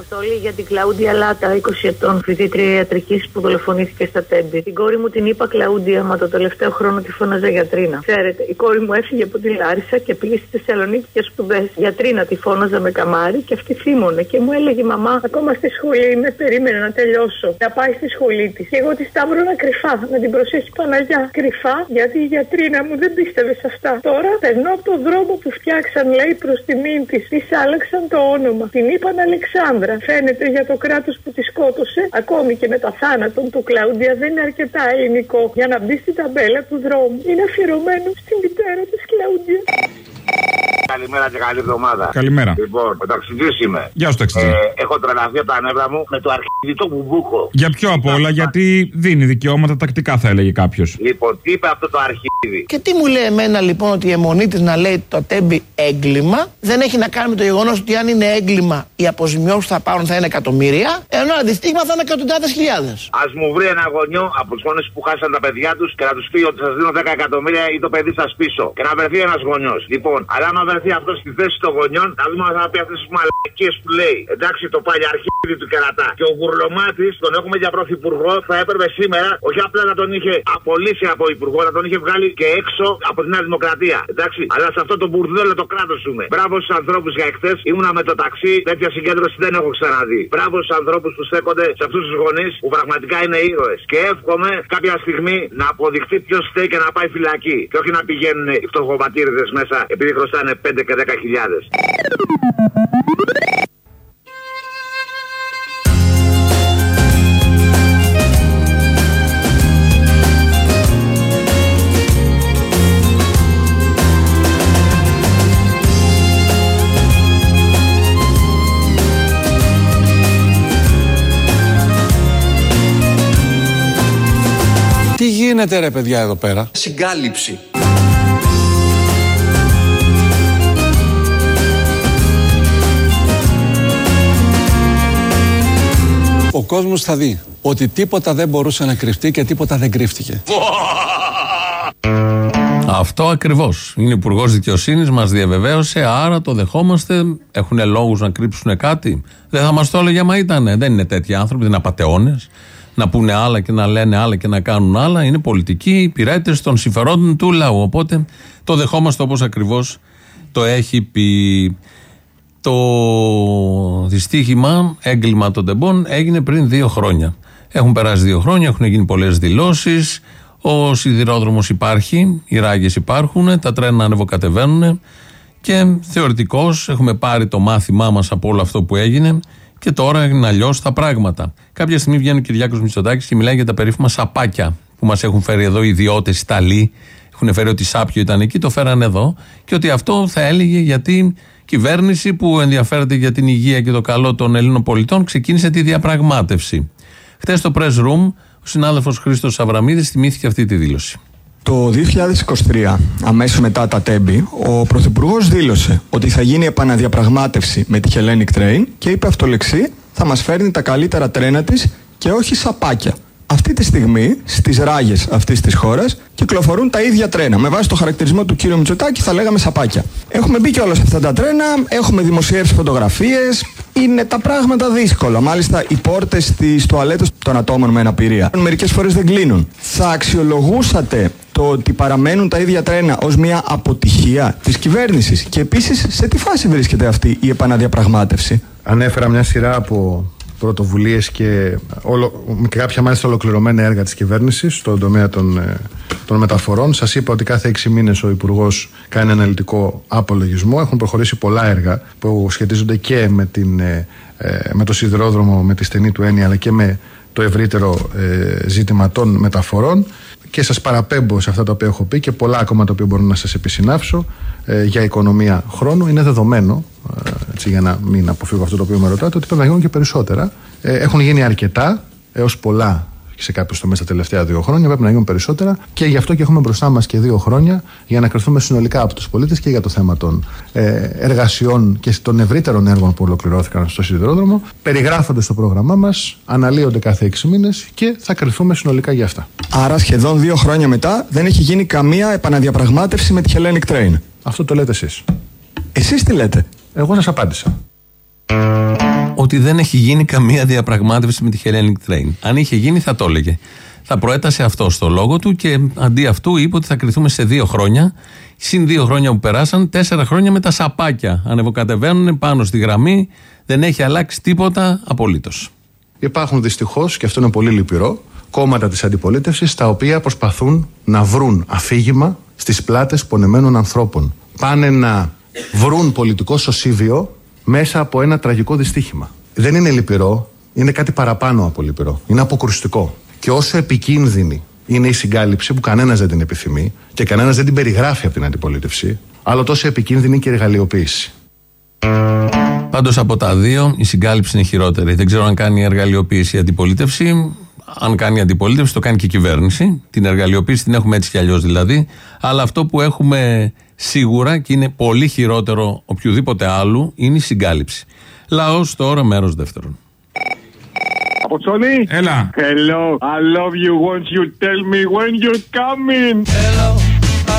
Αποστολή για την Κλαούντια Λάτα, 20 ετών, φοιτήτρια ιατρικής που δολοφονήθηκε στα Τέμπη. Την κόρη μου την είπα Κλαούντια, μα το τελευταίο χρόνο τη φώναζα γιατρίνα. Ξέρετε, η κόρη μου έφυγε από τη Λάρισα και πήγε στη Θεσσαλονίκη για σπουδές. Γιατρίνα τη φώναζα με καμάρι και αυτή θύμωνε και μου έλεγε Μαμά, ακόμα στη σχολή είμαι, περίμενε να τελειώσω. Να πάει στη σχολή της. Και εγώ τη σταύρωνα κρυφά, να την προσέχει Παναγιά. Κρυφά, γιατί η γιατρίνα μου δεν πίστευε σε αυτά. Τώρα περνώ από το δρόμο που φτιάξαν, λέει, προς τιμήν της. Της άλλαξαν το όνομα. Την είπαν Αλεξάνδρα. Φαίνεται για το κράτος που τη σκότωσε, ακόμη και με τα θάνατον του Κλαούντια δεν είναι αρκετά ελληνικό για να μπει στην ταμπέλα του δρόμου. Είναι αφιερωμένο στην μητέρα της Κλαούντια. Καλημέρα και καλή εβδομάδα. Καλημέρα. Λοιπόν, ο ταξιτζή είμαι. Γεια σου, ταξιτζή. Ε, έχω τρελαθεί από τα νεύρα μου με το αρχιδιτό μπουμπούκο. Για πιο απ' όλα, γιατί δίνει δικαιώματα τακτικά, θα έλεγε κάποιος. Λοιπόν, τι είπε αυτό το αρχίδι; Και τι μου λέει εμένα λοιπόν ότι η αιμονή τη να λέει το τέμπι έγκλημα δεν έχει να κάνει με το γεγονός ότι αν είναι έγκλημα οι αποζημιώσεις που θα πάρουν θα είναι εκατομμύρια, ενώ αντιστοίχημα θα είναι εκατοντάδες χιλιάδες. Α μου βρει ένα γονιό από τους γονεί που χάσαν τα παιδιά τους και να τους πει ότι σας δίνω 10 εκατομμύρια ή το παιδί σας πίσω. Και να βρεθεί ένας γονιός. Λοιπόν, αλλά άμα βρεθεί αυτός στη θέση των γονιών, να δούμε αν θα πει αυτές τις μαλακίες που λέει. Εντάξει, το παλιαρχίδι του κερατά. Και ο γουρλωμάτης, τον έχουμε για πρωθυπουργό, θα έπρεπε σήμερα όχι απλά να τον είχε απολύσει από υπουργό, να τον είχε βγάλει και έξω από τη Νέα Δημοκρατία. Εντάξει, αλλά σε αυτό το μπουρδέλο το κράτος ζούμε. Μπράβο στους ανθρώπους για εχθές, ήμουνα με το ταξί, τέτοια συγκέντρωση δεν έχω ξαναδεί. Μπράβο στους ανθρώπους που στέκονται σε αυτούς τους γονείς που πραγματικά είναι ήρωες. Και εύχομαι κάποια στιγμή να αποδειχθεί ποιος φταίει και να πάει φυλακή. Και όχι να πηγαίνουν οι φτωχοπατήριδες μέσα επειδή χρωστάνε 5 και 10 χιλιάδες. Τι γίνεται ρε παιδιά εδώ πέρα; Συγκάλυψη. Ο κόσμος θα δει ότι τίποτα δεν μπορούσε να κρυφτεί και τίποτα δεν κρύφτηκε. Αυτό ακριβώς. Είναι υπουργός δικαιοσύνης, μας διαβεβαίωσε, άρα το δεχόμαστε. Έχουν λόγους να κρύψουν κάτι. Δεν θα μας το έλεγε άμα ήταν. Δεν είναι τέτοιοι άνθρωποι, δεν είναι απαταιώνε. Να πούνε άλλα και να λένε άλλα και να κάνουν άλλα. Είναι πολιτικοί υπηρέτες των συμφερόντων του λαού. Οπότε το δεχόμαστε όπως ακριβώς το έχει πει. Το δυστύχημα, έγκλημα των τεμπών έγινε πριν δύο χρόνια. Έχουν περάσει δύο χρόνια, έχουν γίνει πολλές δηλώσεις. Ο σιδηρόδρομος υπάρχει, οι ράγες υπάρχουν, τα τρένα ανεβοκατεβαίνουν και θεωρητικώς έχουμε πάρει το μάθημά μας από όλο αυτό που έγινε και τώρα είναι αλλιώς τα πράγματα. Κάποια στιγμή βγαίνει ο Κυριάκος Μητσοτάκης και μιλάει για τα περίφημα σαπάκια που μας έχουν φέρει εδώ οι ιδιώτες Ιταλοί. Έχουν φέρει ότι σάπιο ήταν εκεί, το φέραν εδώ και ότι αυτό θα έλεγε γιατί κυβέρνηση που ενδιαφέρεται για την υγεία και το καλό των Ελλήνων πολιτών ξεκίνησε τη διαπραγμάτευση. Χθες στο press room ο συνάδελφος Χρήστος Αβραμίδης θυμήθηκε αυτή τη δήλωση. Το 2023, αμέσως μετά τα τέμπη, ο Πρωθυπουργός δήλωσε ότι θα γίνει επαναδιαπραγμάτευση με τη Hellenic Train και είπε αυτολεξή θα μας φέρνει τα καλύτερα τρένα της και όχι σαπάκια. Αυτή τη στιγμή στις ράγες αυτής της χώρας κυκλοφορούν τα ίδια τρένα. Με βάση το χαρακτηρισμό του κύριου Μητσοτάκη θα λέγαμε σαπάκια. Έχουμε μπει και όλα σε αυτά τα τρένα, έχουμε δημοσιεύσει φωτογραφίες, είναι τα πράγματα δύσκολα. Μάλιστα, οι πόρτες τη τουαλέτα των ατόμων με αναπηρία μερικές φορές δεν κλείνουν. Θα αξιολογούσατε το ότι παραμένουν τα ίδια τρένα ως μια αποτυχία της κυβέρνησης; Και επίσης, σε τι φάση βρίσκεται αυτή η επαναδιαπραγμάτευση; Ανέφερα μια σειρά από πρωτοβουλίες και, όλο, και κάποια μάλιστα ολοκληρωμένα έργα της κυβέρνησης στον τομέα των, ε, των μεταφορών. Σας είπα ότι κάθε έξι μήνες ο Υπουργός κάνει αναλυτικό απολογισμό. Έχουν προχωρήσει πολλά έργα που σχετίζονται και με, την, ε, ε, με το σιδηρόδρομο, με τη στενή του έννοια αλλά και με το ευρύτερο ε, ζήτημα των μεταφορών και σας παραπέμπω σε αυτά τα οποία έχω πει και πολλά ακόμα τα οποία μπορώ να σας επισυνάψω ε, για οικονομία χρόνου. Είναι δεδομένο, ε, έτσι, για να μην αποφύγω αυτό το οποίο με ρωτάτε, ότι πρέπει να γίνουν και περισσότερα. Ε, έχουν γίνει αρκετά, έως πολλά σε κάποιους τομείς τα τελευταία δύο χρόνια. Πρέπει να γίνουν περισσότερα και γι' αυτό και έχουμε μπροστά μας και δύο χρόνια για να κρυθούμε συνολικά από τους πολίτες και για το θέμα των ε, εργασιών και των ευρύτερων έργων που ολοκληρώθηκαν στο Σιδηρόδρομο. Περιγράφονται στο πρόγραμμά μας, αναλύονται κάθε έξι μήνες και θα κρυθούμε συνολικά για αυτά. Άρα, σχεδόν δύο χρόνια μετά δεν έχει γίνει καμία επαναδιαπραγμάτευση με τη Hellenic Train. Αυτό το λέτε εσείς. Εσείς τι λέτε; Εγώ σας απάντησα. Ότι δεν έχει γίνει καμία διαπραγμάτευση με τη Hellenic Train. Αν είχε γίνει, θα το έλεγε. Θα προέτασε αυτό στο λόγο του και αντί αυτού είπε ότι θα κρυθούμε σε δύο χρόνια. Συν δύο χρόνια που περάσαν, τέσσερα χρόνια με τα σαπάκια. Ανεβοκατεβαίνουν πάνω στη γραμμή. Δεν έχει αλλάξει τίποτα απολύτως. Υπάρχουν δυστυχώς, και αυτό είναι πολύ λυπηρό, κόμματα της αντιπολίτευσης τα οποία προσπαθούν να βρουν αφήγημα στις πλάτες πονεμένων ανθρώπων. Πάνε να βρουν πολιτικό σωσίβιο μέσα από ένα τραγικό δυστύχημα. Δεν είναι λυπηρό, είναι κάτι παραπάνω από λυπηρό. Είναι αποκρουστικό. Και όσο επικίνδυνη είναι η συγκάλυψη που κανένας δεν την επιθυμεί και κανένας δεν την περιγράφει από την αντιπολίτευση, άλλο τόσο επικίνδυνη και η εργαλειοποίηση. Πάντως από τα δύο η συγκάλυψη είναι χειρότερη. Δεν ξέρω αν κάνει εργαλειοποίηση η αντιπολίτευση. Αν κάνει αντιπολίτευση, το κάνει και η κυβέρνηση. Την εργαλειοποίηση την έχουμε έτσι κι αλλιώς δηλαδή. Αλλά αυτό που έχουμε σίγουρα και είναι πολύ χειρότερο οποιοδήποτε άλλου είναι η συγκάλυψη. Λαός τώρα, μέρος δεύτερον. Αποστολή. Έλα. Hello. I love you. Won't you tell me when you're coming? Hello,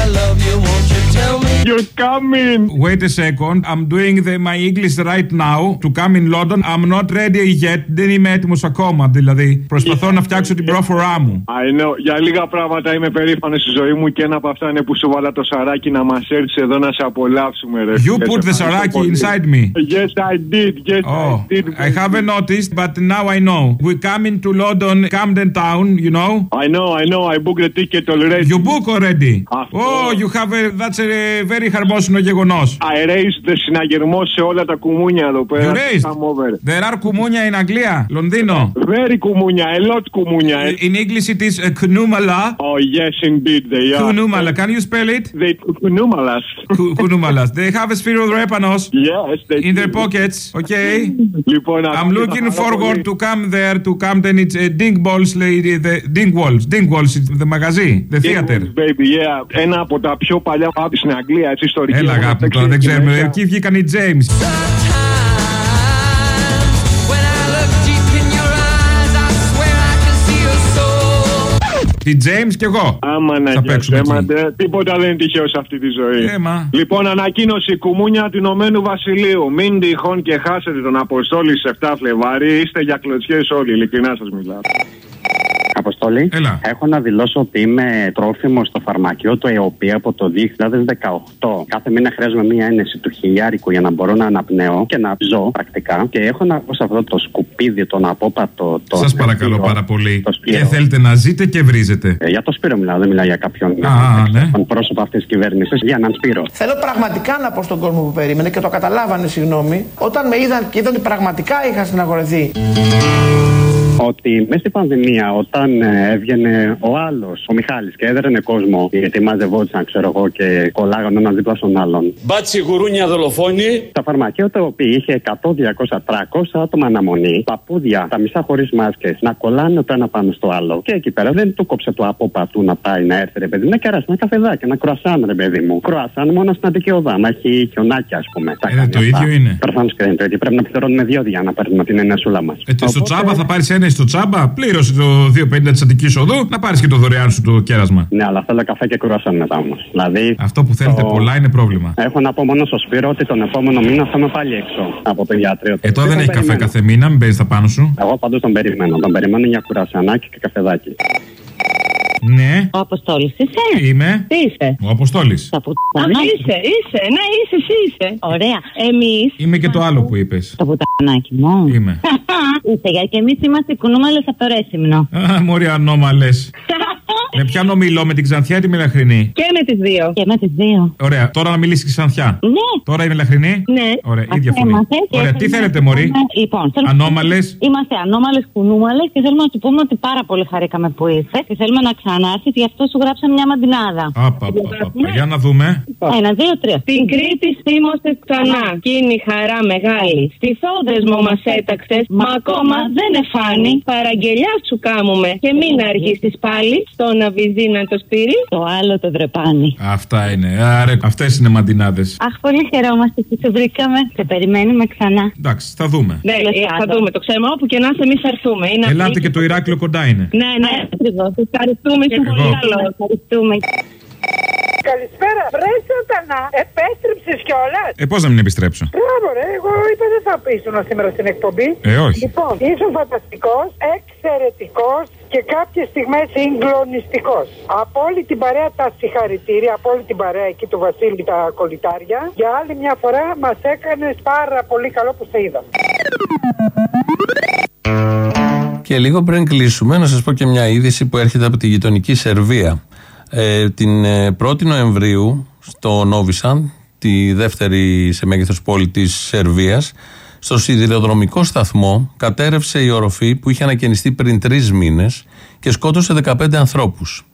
I love you, won't you tell me? You're coming. Wait a second. I'm doing the, my English right now to come in London. I'm not ready yet. Δεν είμαι έτοιμο ακόμα. Δηλαδή, προσπαθώ να φτιάξω την προφορά μου. I know. Για λίγα πράγματα είμαι περήφανο στη ζωή μου και ένα από αυτά είναι που σου βάλα το σαράκι να μα έρθει εδώ να σε απολαύσουμε, ρε. You φίλε. put Σε the ευχαριστώ saraki πολύ. inside me. Yes, I did. Yes, Oh, I did. I haven't noticed, but now I know. We come into London, Camden Town, you know. I know, I know. I booked the ticket already. You book already. Αυτό. Oh, you have a, that's a very χαρμόσυνο γεγονό. I raised the συναγερμό σε όλα τα κουμούνια εδώ πέρα. You raised? Come over. There are κουμούνια in Αγγλία, Λονδίνο. Very κουμούνια, a lot κουμούνια. In English it is uh, Kunumala. Oh, yes, indeed, they are. Kunumala, can you spell it? They kunumalas. Ku- Kunumalas. They have a spherodrapanos Yes, they in their pockets. Okay. Λοιπόν, I'm ακούστε, looking θα χαρώ forward πολύ. to come there to Camden. It's a Dingballs lady, the Dingwalls. Dingwalls, it's the magazine, the theater. Baby, yeah. Ένα από τα πιο παλιά πάπη στην Αγγλία, έτσι, ιστορική. Έλα, Έχουμε αγάπη μου, παίξει τώρα δεν εκεί ξέρουμε. μέσα. Εκεί βγήκαν οι James. When I look deep in your eyes, I swear I can see your soul. Τη James και εγώ. Άμα να Θα παίξουμε εκεί. γεσέματε, τίποτα δεν είναι τυχαίο σε αυτή τη ζωή. Έμα. Λοιπόν, ανακοίνωση κουμούνια του Ηνωμένου Βασιλείου. Μην τυχόν και χάσετε τον Αποστόλη σε 7 Φλεβάρι. Είστε για κλωτσιές όλοι, ειλικρινά σας μιλάω. Αποστολή. Έλα. Έχω να δηλώσω ότι είμαι τρόφιμος στο φαρμακείο του ΕΟΠΗ από το 2018. Κάθε μήνα χρειάζομαι μία ένεση του χιλιάρικου για να μπορώ να αναπνέω και να ζω πρακτικά. Και έχω να πω σε αυτό το σκουπίδι, τον απόπατο. Το Σας παρακαλώ πάρα πολύ. Το Σπύρο. Και θέλετε να ζείτε και βρίζετε. Ε, για το Σπύρο μιλάω, δεν μιλάω για κάποιον Α, α, ναι. τον πρόσωπο αυτής της κυβέρνησης. Για έναν Σπύρο. Θέλω πραγματικά να πω στον κόσμο που περίμενε και το καταλάβανε, συγγνώμη, όταν με είδαν και είδαν ότι πραγματικά είχα στεναχωρεθεί. Ότι μέσα στην πανδημία, όταν ε, έβγαινε ο άλλος, ο Μιχάλης και έδερνε κόσμο, γιατί μαζευόντουσαν, ξέρω εγώ, και κολλάγανε έναν δίπλα στον άλλον. Μπάτσι γουρούνια δολοφόνοι. Τα φαρμακείο το οποίο είχε 100, 200, 300 άτομα αναμονή, παππούδια, τα μισά χωρίς μάσκες, να κολλάνε το ένα πάνω στο άλλο. Και εκεί πέρα δεν του κόψε το απόπατου να πάει να έρθει, ρε παιδί, να κεράσει ένα καφεδάκι, ένα κροασάν, ρε παιδί μου. Κροασάν μόνο στην αντικειοδά, να έχει χιονάκι, ας πούμε. Τα Ε, κάνει το αυτά. ίδιο είναι. Προφανώς και δεν είναι το ίδιο. Πρέπει να πληρώνουμε διόδια για να παίρνουμε την ενέσουλα μας. Ε, στο τσάμπα θα πάρεις ένα στο τσάμπα, πλήρωσε το 2,50 της Αττικής Οδού, να πάρεις και το δωρεάν σου το κέρασμα. Ναι, αλλά θέλω καφέ και κουράσαν μετά όμως. Δηλαδή. Αυτό που θέλετε το- πολλά είναι πρόβλημα. Έχω να πω μόνο στο Σπύρο ότι τον επόμενο μήνα θα είμαι πάλι έξω από το ιατρείο. Ε, τώρα Και δεν τον έχει καφέ περιμένω; κάθε μήνα, μην παίζεις τα πάνω σου. Εγώ πάντως τον περιμένω. Τον περιμένω για κουρασανάκι και καφεδάκι. Ναι, Ο Αποστόλης είσαι; είμαι. Τι είσαι; Ο Αποστόλης. Τα πουτανάκι. Είσαι, είσαι. Ναι, είσαι, εσύ είσαι. Ωραία. Εμείς. Είμαι και το άλλο που είπες. Το πουτανάκι μου. Είμαι. [laughs] Είσαι, γιατί και εμείς είμαστε κουνούμαλες από το ρέσιμνο. Α, μωρή ανώμαλες. [laughs] με ποιον ομιλώ, με την Ξανθιά ή τη Μελαχρινή; Και με τις δύο. Και με τις δύο. Ωραία, τώρα να μιλήσεις και Ξανθιά. Ναι. Τώρα η Μελαχρινή; Ναι. Ωραία, Αυτό ίδια φωνή. είμαστε και Ωραία, τι θέλουμε θέλετε, να Μωρή; πούμε- Λοιπόν, θέλουμε- Ανώμαλες. Είμαστε ανώμαλες κουνούμαλες και θέλουμε να του πούμε ότι πάρα πολύ χαρήκαμε που ήρθε και θέλουμε να ξανάρθει γι' αυτό σου γράψαμε μια μαντινάδα. Άπα, άπα, άπα. Για να δούμε. Ένα, δύο, τρία. Στην Κρήτη θύμωσε ξανά. Κι είναι η χαρά μεγάλη. Στη θόδεσμο μας έταξες, μα ακόμα δεν εφάνει. Παραγγελιά σου κάμουμε. Και μην αργήσεις πάλι στο να βυζίνα το σπίρι. Το άλλο το δρεπάνι. Αυτά είναι. Άρα, αυτές είναι μαντινάδες. Αχ, πολύ χαιρόμαστε που σε βρήκαμε. Σε περιμένουμε ξανά. Εντάξει, θα δούμε. Ναι, ε, θα δούμε. Το ξέρουμε όπου και να είσαι, εμείς θα έρθουμε. Είναι Ελάτε και το Ηράκλειο κοντά είναι. Ναι, ναι, ακριβώς. Ευχαριστούμε. Είσαι Εγώ. πολύ καλό. Ευχαριστούμε. Καλησπέρα. Βρε σατανά, επέστρεψες κιόλας; Ε, πώς να μην επιστρέψω; Μπράβο, ρε. Εγώ είπα δεν θα ήσουν σήμερα στην εκπομπή. Ε, όχι. Λοιπόν, ήσουν φανταστικός, εξαιρετικός και κάποιες στιγμές συγκλονιστικός. Από όλη την παρέα τα συγχαρητήρια, από όλη την παρέα εκεί του Βασίλη τα κολυτάρια. Για άλλη μια φορά μας έκανες πάρα πολύ καλό που σε είδα. Και λίγο πριν κλείσουμε, να σας πω και μια είδηση που έρχεται από τη γειτονική Σερβία. Ε, την ε, 1η Νοεμβρίου, στο Νόβισαν, τη δεύτερη σε μέγεθος πόλη της Σερβίας, στο σιδηροδρομικό σταθμό κατέρευσε η οροφή που είχε ανακαινιστεί πριν τρεις μήνες και σκότωσε 15 ανθρώπους.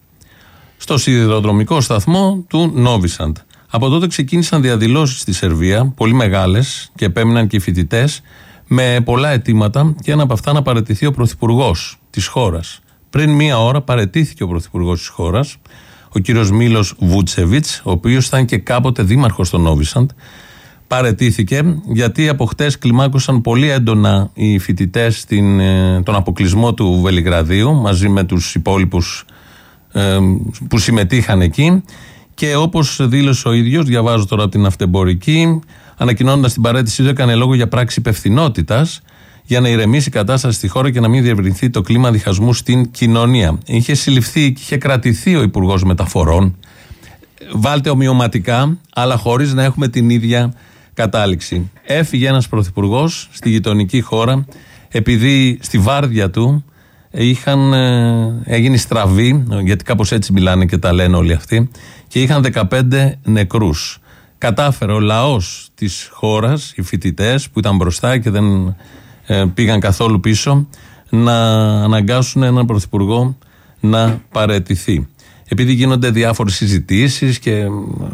Στο σιδηροδρομικό σταθμό του Νόβισαντ. Από τότε ξεκίνησαν διαδηλώσεις στη Σερβία, πολύ μεγάλες, και επέμειναν και οι φοιτητές, με πολλά αιτήματα και ένα από αυτά να παραιτηθεί ο πρωθυπουργός της χώρας. Πριν μία ώρα παρετήθηκε ο πρωθυπουργός της χώρας, ο κύριος Μίλος Βούτσεβιτς, ο οποίος ήταν και κάποτε δήμαρχος στο Νόβισαντ. Παρετήθηκε γιατί από χτες κλιμάκωσαν πολύ έντονα οι φοιτητές τον αποκλεισμό του Βελιγραδίου μαζί με τους υπόλοιπους ε, που συμμετείχαν εκεί. Και όπως δήλωσε ο ίδιος, διαβάζω τώρα από την Αυτεμπορική, ανακοινώνοντας την παρέτησή του, έκανε λόγο για πράξη υπευθυνότητας για να ηρεμήσει η κατάσταση στη χώρα και να μην διευρυνθεί το κλίμα διχασμού στην κοινωνία. Είχε συλληφθεί και είχε κρατηθεί ο Υπουργός Μεταφορών. Βάλτε ομοιωματικά, αλλά χωρίς να έχουμε την ίδια κατάληξη. Έφυγε ένας πρωθυπουργός στη γειτονική χώρα επειδή στη βάρδια του είχαν, ε, έγινε στραβή, γιατί κάπως έτσι μιλάνε και τα λένε όλοι αυτοί, και είχαν 15 νεκρούς. Κατάφερε ο λαός της χώρας, οι φοιτητές που ήταν μπροστά και δεν ε, πήγαν καθόλου πίσω, να αναγκάσουν έναν πρωθυπουργό να παρετηθεί. Επειδή γίνονται διάφορες συζητήσεις και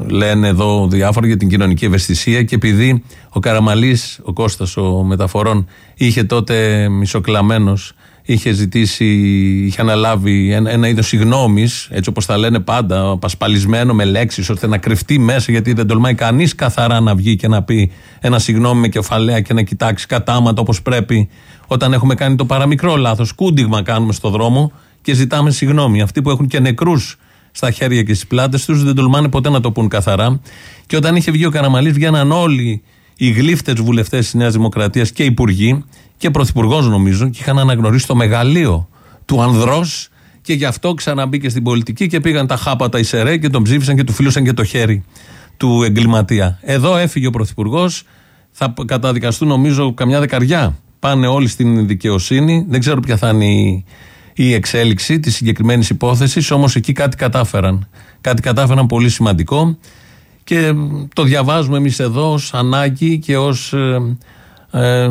λένε εδώ διάφορα για την κοινωνική ευαισθησία και επειδή ο Καραμαλής, ο Κώστας ο Μεταφορών, είχε τότε μισοκλαμμένος, είχε ζητήσει, είχε αναλάβει ένα, ένα είδος συγγνώμη, έτσι όπως τα λένε πάντα, πασπαλισμένο με λέξεις, ώστε να κρυφτεί μέσα, γιατί δεν τολμάει κανείς καθαρά να βγει και να πει ένα συγγνώμη με κεφαλαία και να κοιτάξει κατάματα όπως πρέπει, όταν έχουμε κάνει το παραμικρό λάθος. Κούντιγμα κάνουμε στο δρόμο και ζητάμε συγγνώμη. Αυτοί που έχουν και νεκρούς στα χέρια και στις πλάτες τους δεν τολμάνε ποτέ να το πούν καθαρά. Και όταν είχε βγει ο Καραμαλής, βγαίναν όλοι οι γλύφτες βουλευτές της Νέας Δημοκρατίας και υπουργοί και πρωθυπουργός νομίζω και είχαν αναγνωρίσει το μεγαλείο του ανδρός και γι' αυτό ξαναμπήκε στην πολιτική και πήγαν τα χάπατα οι ΣΕΡΕ και τον ψήφισαν και του φίλωσαν και το χέρι του εγκληματία. Εδώ έφυγε ο πρωθυπουργός, θα καταδικαστούν νομίζω καμιά δεκαριά. Πάνε όλοι στην δικαιοσύνη. Δεν ξέρω ποια θα είναι η, η εξέλιξη της συγκεκριμένης υπόθεσης, όμως εκεί κάτι κατάφεραν. Κάτι κατάφεραν πολύ σημαντικό και το διαβάζουμε εμείς εδώ ως ανάγκη και ως ε,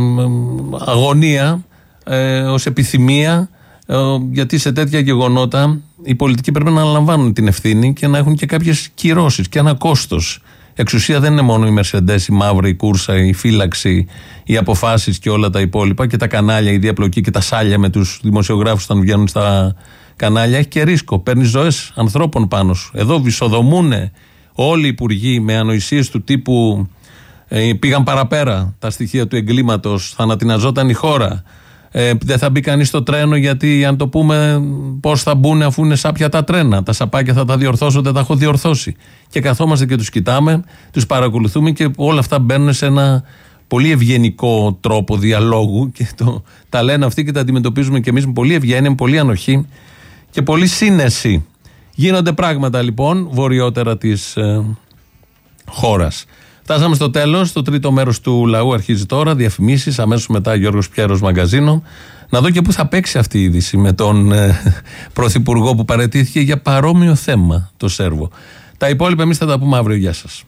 αγωνία, ε, ως επιθυμία, ε, γιατί σε τέτοια γεγονότα οι πολιτικοί πρέπει να αναλαμβάνουν την ευθύνη και να έχουν και κάποιες κυρώσεις και ένα κόστος. Εξουσία δεν είναι μόνο η Mercedes, η μαύρη, η κούρσα, η φύλαξη, οι αποφάσεις και όλα τα υπόλοιπα και τα κανάλια, η διαπλοκή και τα σάλια με τους δημοσιογράφους όταν βγαίνουν στα κανάλια. Έχει και ρίσκο. Παίρνει ζωές ανθρώπων πάνω σου. Εδώ βυσοδομούν όλοι οι υπουργοί με ανοησίες του τύπου ε, πήγαν παραπέρα τα στοιχεία του εγκλήματος, θα ανατιναζόταν η χώρα. Ε, δεν θα μπει κανείς στο τρένο γιατί αν το πούμε πώς θα μπουν αφού είναι σάπια τα τρένα. Τα σαπάκια θα τα διορθώσω, δεν τα έχω διορθώσει. Και καθόμαστε και τους κοιτάμε, τους παρακολουθούμε και όλα αυτά μπαίνουν σε ένα πολύ ευγενικό τρόπο διαλόγου και το, τα λένε αυτοί και τα αντιμετωπίζουμε και εμείς με πολύ ευγένεια, με πολύ ανοχή και πολύ σύνεση. Γίνονται πράγματα λοιπόν βορειότερα της ε, χώρας. Φτάσαμε στο τέλος. Το τρίτο μέρος του λαού αρχίζει τώρα. Διαφημίσεις. Αμέσως μετά Γιώργος Πιέρος Μαγκαζίνο. Να δω και πού θα παίξει αυτή η είδηση με τον ε, πρωθυπουργό που παρετήθηκε για παρόμοιο θέμα, το Σέρβο. Τα υπόλοιπα εμείς θα τα πούμε αύριο. Γεια σας.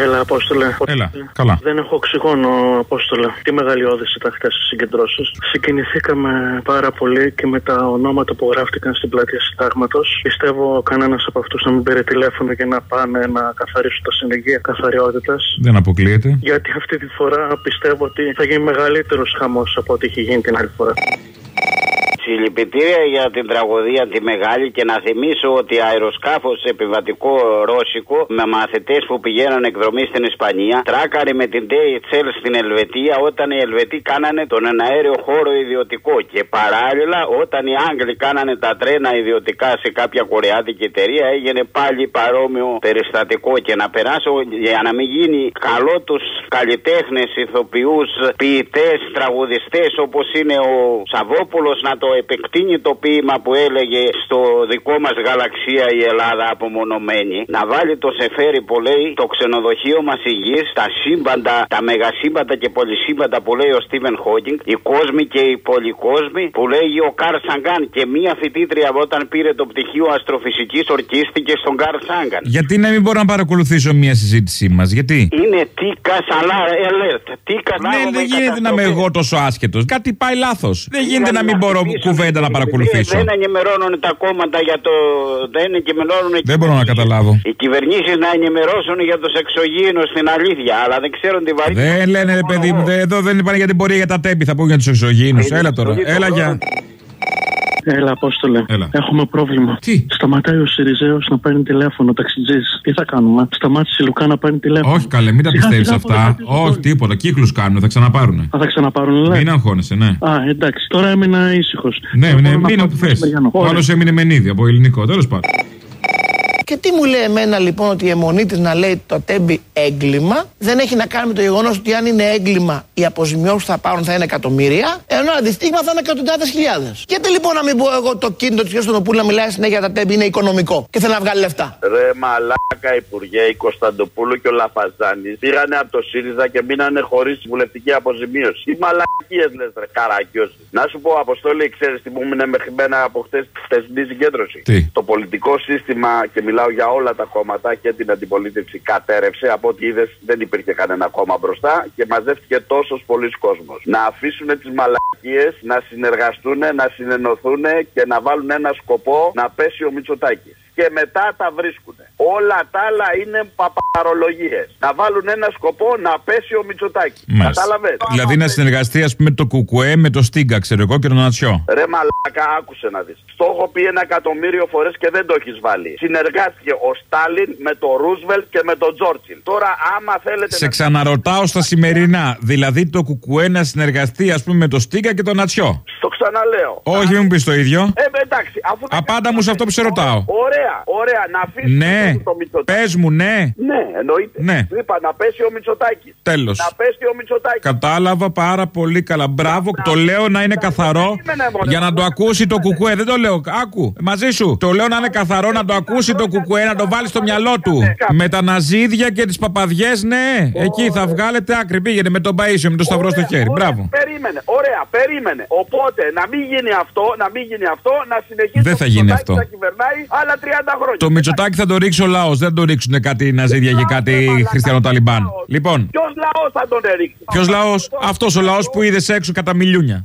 Έλα, Απόστολε. Έλα, καλά. Δεν έχω οξυγόνο, Απόστολε. Τι μεγαλειώδηση ήταν χθε στις συγκεντρώσεις. Συγκινηθήκαμε πάρα πολύ και με τα ονόματα που γράφτηκαν στην πλατεία Συντάγματος. Πιστεύω κανένας από αυτούς να μην πήρε τηλέφωνο και να πάνε να καθαρίσουν τα συνεργεία καθαριότητας. Δεν αποκλείεται. Γιατί αυτή τη φορά πιστεύω ότι θα γίνει μεγαλύτερος χαμός από ό,τι είχε γίνει την άλλη φορά. Συλληπιτήρια για την τραγωδία τη μεγάλη και να θυμίσω ότι αεροσκάφος επιβατικό ρώσικο με μαθητές που πηγαίναν εκδρομή στην Ισπανία τράκαρε με την DHL στην Ελβετία όταν οι Ελβετοί κάνανε τον εναέριο χώρο ιδιωτικό. Και παράλληλα όταν οι Άγγλοι κάνανε τα τρένα ιδιωτικά σε κάποια κορεάτικη εταιρεία έγινε πάλι παρόμοιο περιστατικό. Και να περάσω για να μην γίνει καλό τους καλλιτέχνες, ηθοποιούς, ποιητές, τραγουδιστές όπως είναι ο Σαββόπουλος να το επεκτείνει το ποίημα που έλεγε στο δικό μας γαλαξία η Ελλάδα απομονωμένη. Να βάλει το σεφέρι που λέει το ξενοδοχείο μας η γη, τα σύμπαντα, τα μεγασύμπαντα και πολυσύμπαντα που λέει ο Στίβεν Χόκινγκ, οι κόσμοι και οι πολυκόσμοι που λέγει ο Καρ Σαγκάν. Και μία φοιτήτρια όταν πήρε το πτυχίο αστροφυσικής ορκίστηκε στον Καρ Σάγκαν. Γιατί να μην μπορώ να παρακολουθήσω μια συζήτησή μας, γιατί; Είναι τίκα σαλά alert. Τίκα Ναι, δεν γίνεται να είμαι εγώ τόσο άσχετος. Κάτι πάει λάθος. Δεν γίνεται να μην μπορώ κουβέντα να παρακολουθήσω. Δεν ενημερώνουν τα κόμματα για το. Δεν ενημερώνουν. Δεν μπορώ να καταλάβω. Οι κυβερνήσεις να ενημερώσουν για τους εξωγήινους στην αλήθεια, αλλά δεν ξέρουν τη βαρύτητα. Δεν λένε, ρε παιδί μου, δε- εδώ δεν είπαν για την πορεία για τα τέμπη, θα πω για τους εξωγήινους. Έλα τώρα, έλα για. Έλα, Απόστολε. Έχουμε πρόβλημα. Τι; Σταματάει ο Σιριζέος να παίρνει τηλέφωνο, ταξιτζής. Τι θα κάνουμε; Σταμάτησε η Λουκά να παίρνει τηλέφωνο. Όχι καλέ, μην τα Σιγά, πιστεύεις σιγά, αυτά. αποδεχτείς Όχι, τίποτα. Κύκλους κάνουν, θα ξαναπάρουνε. Α, θα ξαναπάρουν, λέει. Μην αγχώνεσαι, ναι. Α, εντάξει. Τώρα έμεινα ήσυχος. Ναι, ναι, μείνε όπου θες. Ο άλλος έμεινε με νίδι από ελληνικό, τέλος πάντων. Και τι μου λέει εμένα λοιπόν ότι η αιμονή της να λέει το τέμπι έγκλημα δεν έχει να κάνει με το γεγονός ότι αν είναι έγκλημα οι αποζημιώσεις που θα πάρουν θα είναι εκατομμύρια, ενώ αντιστοίχημα θα είναι εκατοντάδες χιλιάδες. Γιατί λοιπόν να μην πω εγώ το κίνητο της κ. Στονοπούλου να μιλάει συνέχεια για τα τέμπι είναι οικονομικό και θέλει να βγάλει λεφτά; Ρε μαλάκα υπουργέ, η Κωνσταντοπούλου και ο Λαφαζάνης πήρανε από το ΣΥΡΙΖΑ και μείνανε χωρίς βουλευτική αποζημίωση. Τι μαλακίες λες, ρε καρακιώσει. Να σου πω, Αποστόλη, ξέρεις τι μου έμεινε μέχρι μένα από χτες χτεσινή συγκέντρωση. Τι; Το πολιτικό σύστημα, και μιλάω για όλα τα κόμματα και την αντιπολίτευση, κατέρευσε. Από ό,τι είδες, δεν υπήρχε κανένα κόμμα μπροστά και μαζεύτηκε τόσος πολλοί κόσμος. Να αφήσουν τις μαλακίες, να συνεργαστούν, να συνενωθούν και να βάλουν ένα σκοπό να πέσει ο Μητσοτάκης. Και μετά τα βρίσκουν. Όλα τα άλλα είναι παπαρολογίες. Να βάλουν ένα σκοπό να πέσει ο Μητσοτάκης. Κατάλαβες; Δηλαδή να συνεργαστεί, ας πούμε, το Κουκουέ με το Στίγκα, ξέρω εγώ, και τον Νατσιό. Ρε μαλάκα, άκουσε να δεις. Στο έχω πει ένα εκατομμύριο φορές και δεν το έχεις βάλει. Συνεργάστηκε ο Στάλιν με τον Ρούσβελτ και με τον Τζόρτσιλ. Τώρα, άμα θέλετε. Σε ξαναρωτάω στα σημερινά. Δηλαδή το Κουκουέ να συνεργαστεί, ας πούμε, με το Στίγκα και τον Νατσιό. Το ξαναλέω. Όχι, μην μου πεις το ίδιο. Ε, εντάξει, αφού. Απάντα μου σε αυτό που σε ρωτάω. Ωραία, ωραία, να αφήσεις Ναι. το Μητσοτάκη. Πες μου, ναι. Ναι, εννοείται. Ναι. Σου Είπα να πέσει ο Μητσοτάκης. Τέλος. Να πέσει ο Μητσοτάκης. Κατάλαβα πάρα πολύ καλά. Μπράβο, το λέω να είναι καθαρό για να το ακούσει το κουκουέ. Δεν το λέω. Άκου, μαζί σου. Το λέω να είναι καθαρό να το ακούσει το κουκουέ, να το βάλει στο μυαλό του. Με τα ναζίδια και τις παπαδιές, ναι. Εκεί θα βγάλετε άκρη. Πήγαινε με τον Παίσιο, με το σταυρό στο χέρι. Μπράβο. Περίμενε, ωραία, περίμενε. Οπότε να μην γίνει αυτό, να μην γίνει αυτό, να συνεχίσει Δεν ο θα γίνει Μητσοτάκης αυτό. να κυβερνάει άλλα 30 χρόνια. Το Μητσοτάκι θα το ρίξει ο λαός. Δεν θα το ρίξουν κάτι ναζίδια και κάτι χριστιανοταλιμπάν. Λοιπόν, Ποιος λαός θα τον ρίξει; ποιος λαός, αυτός ο λαός που είδες έξω κατά μιλιούνια.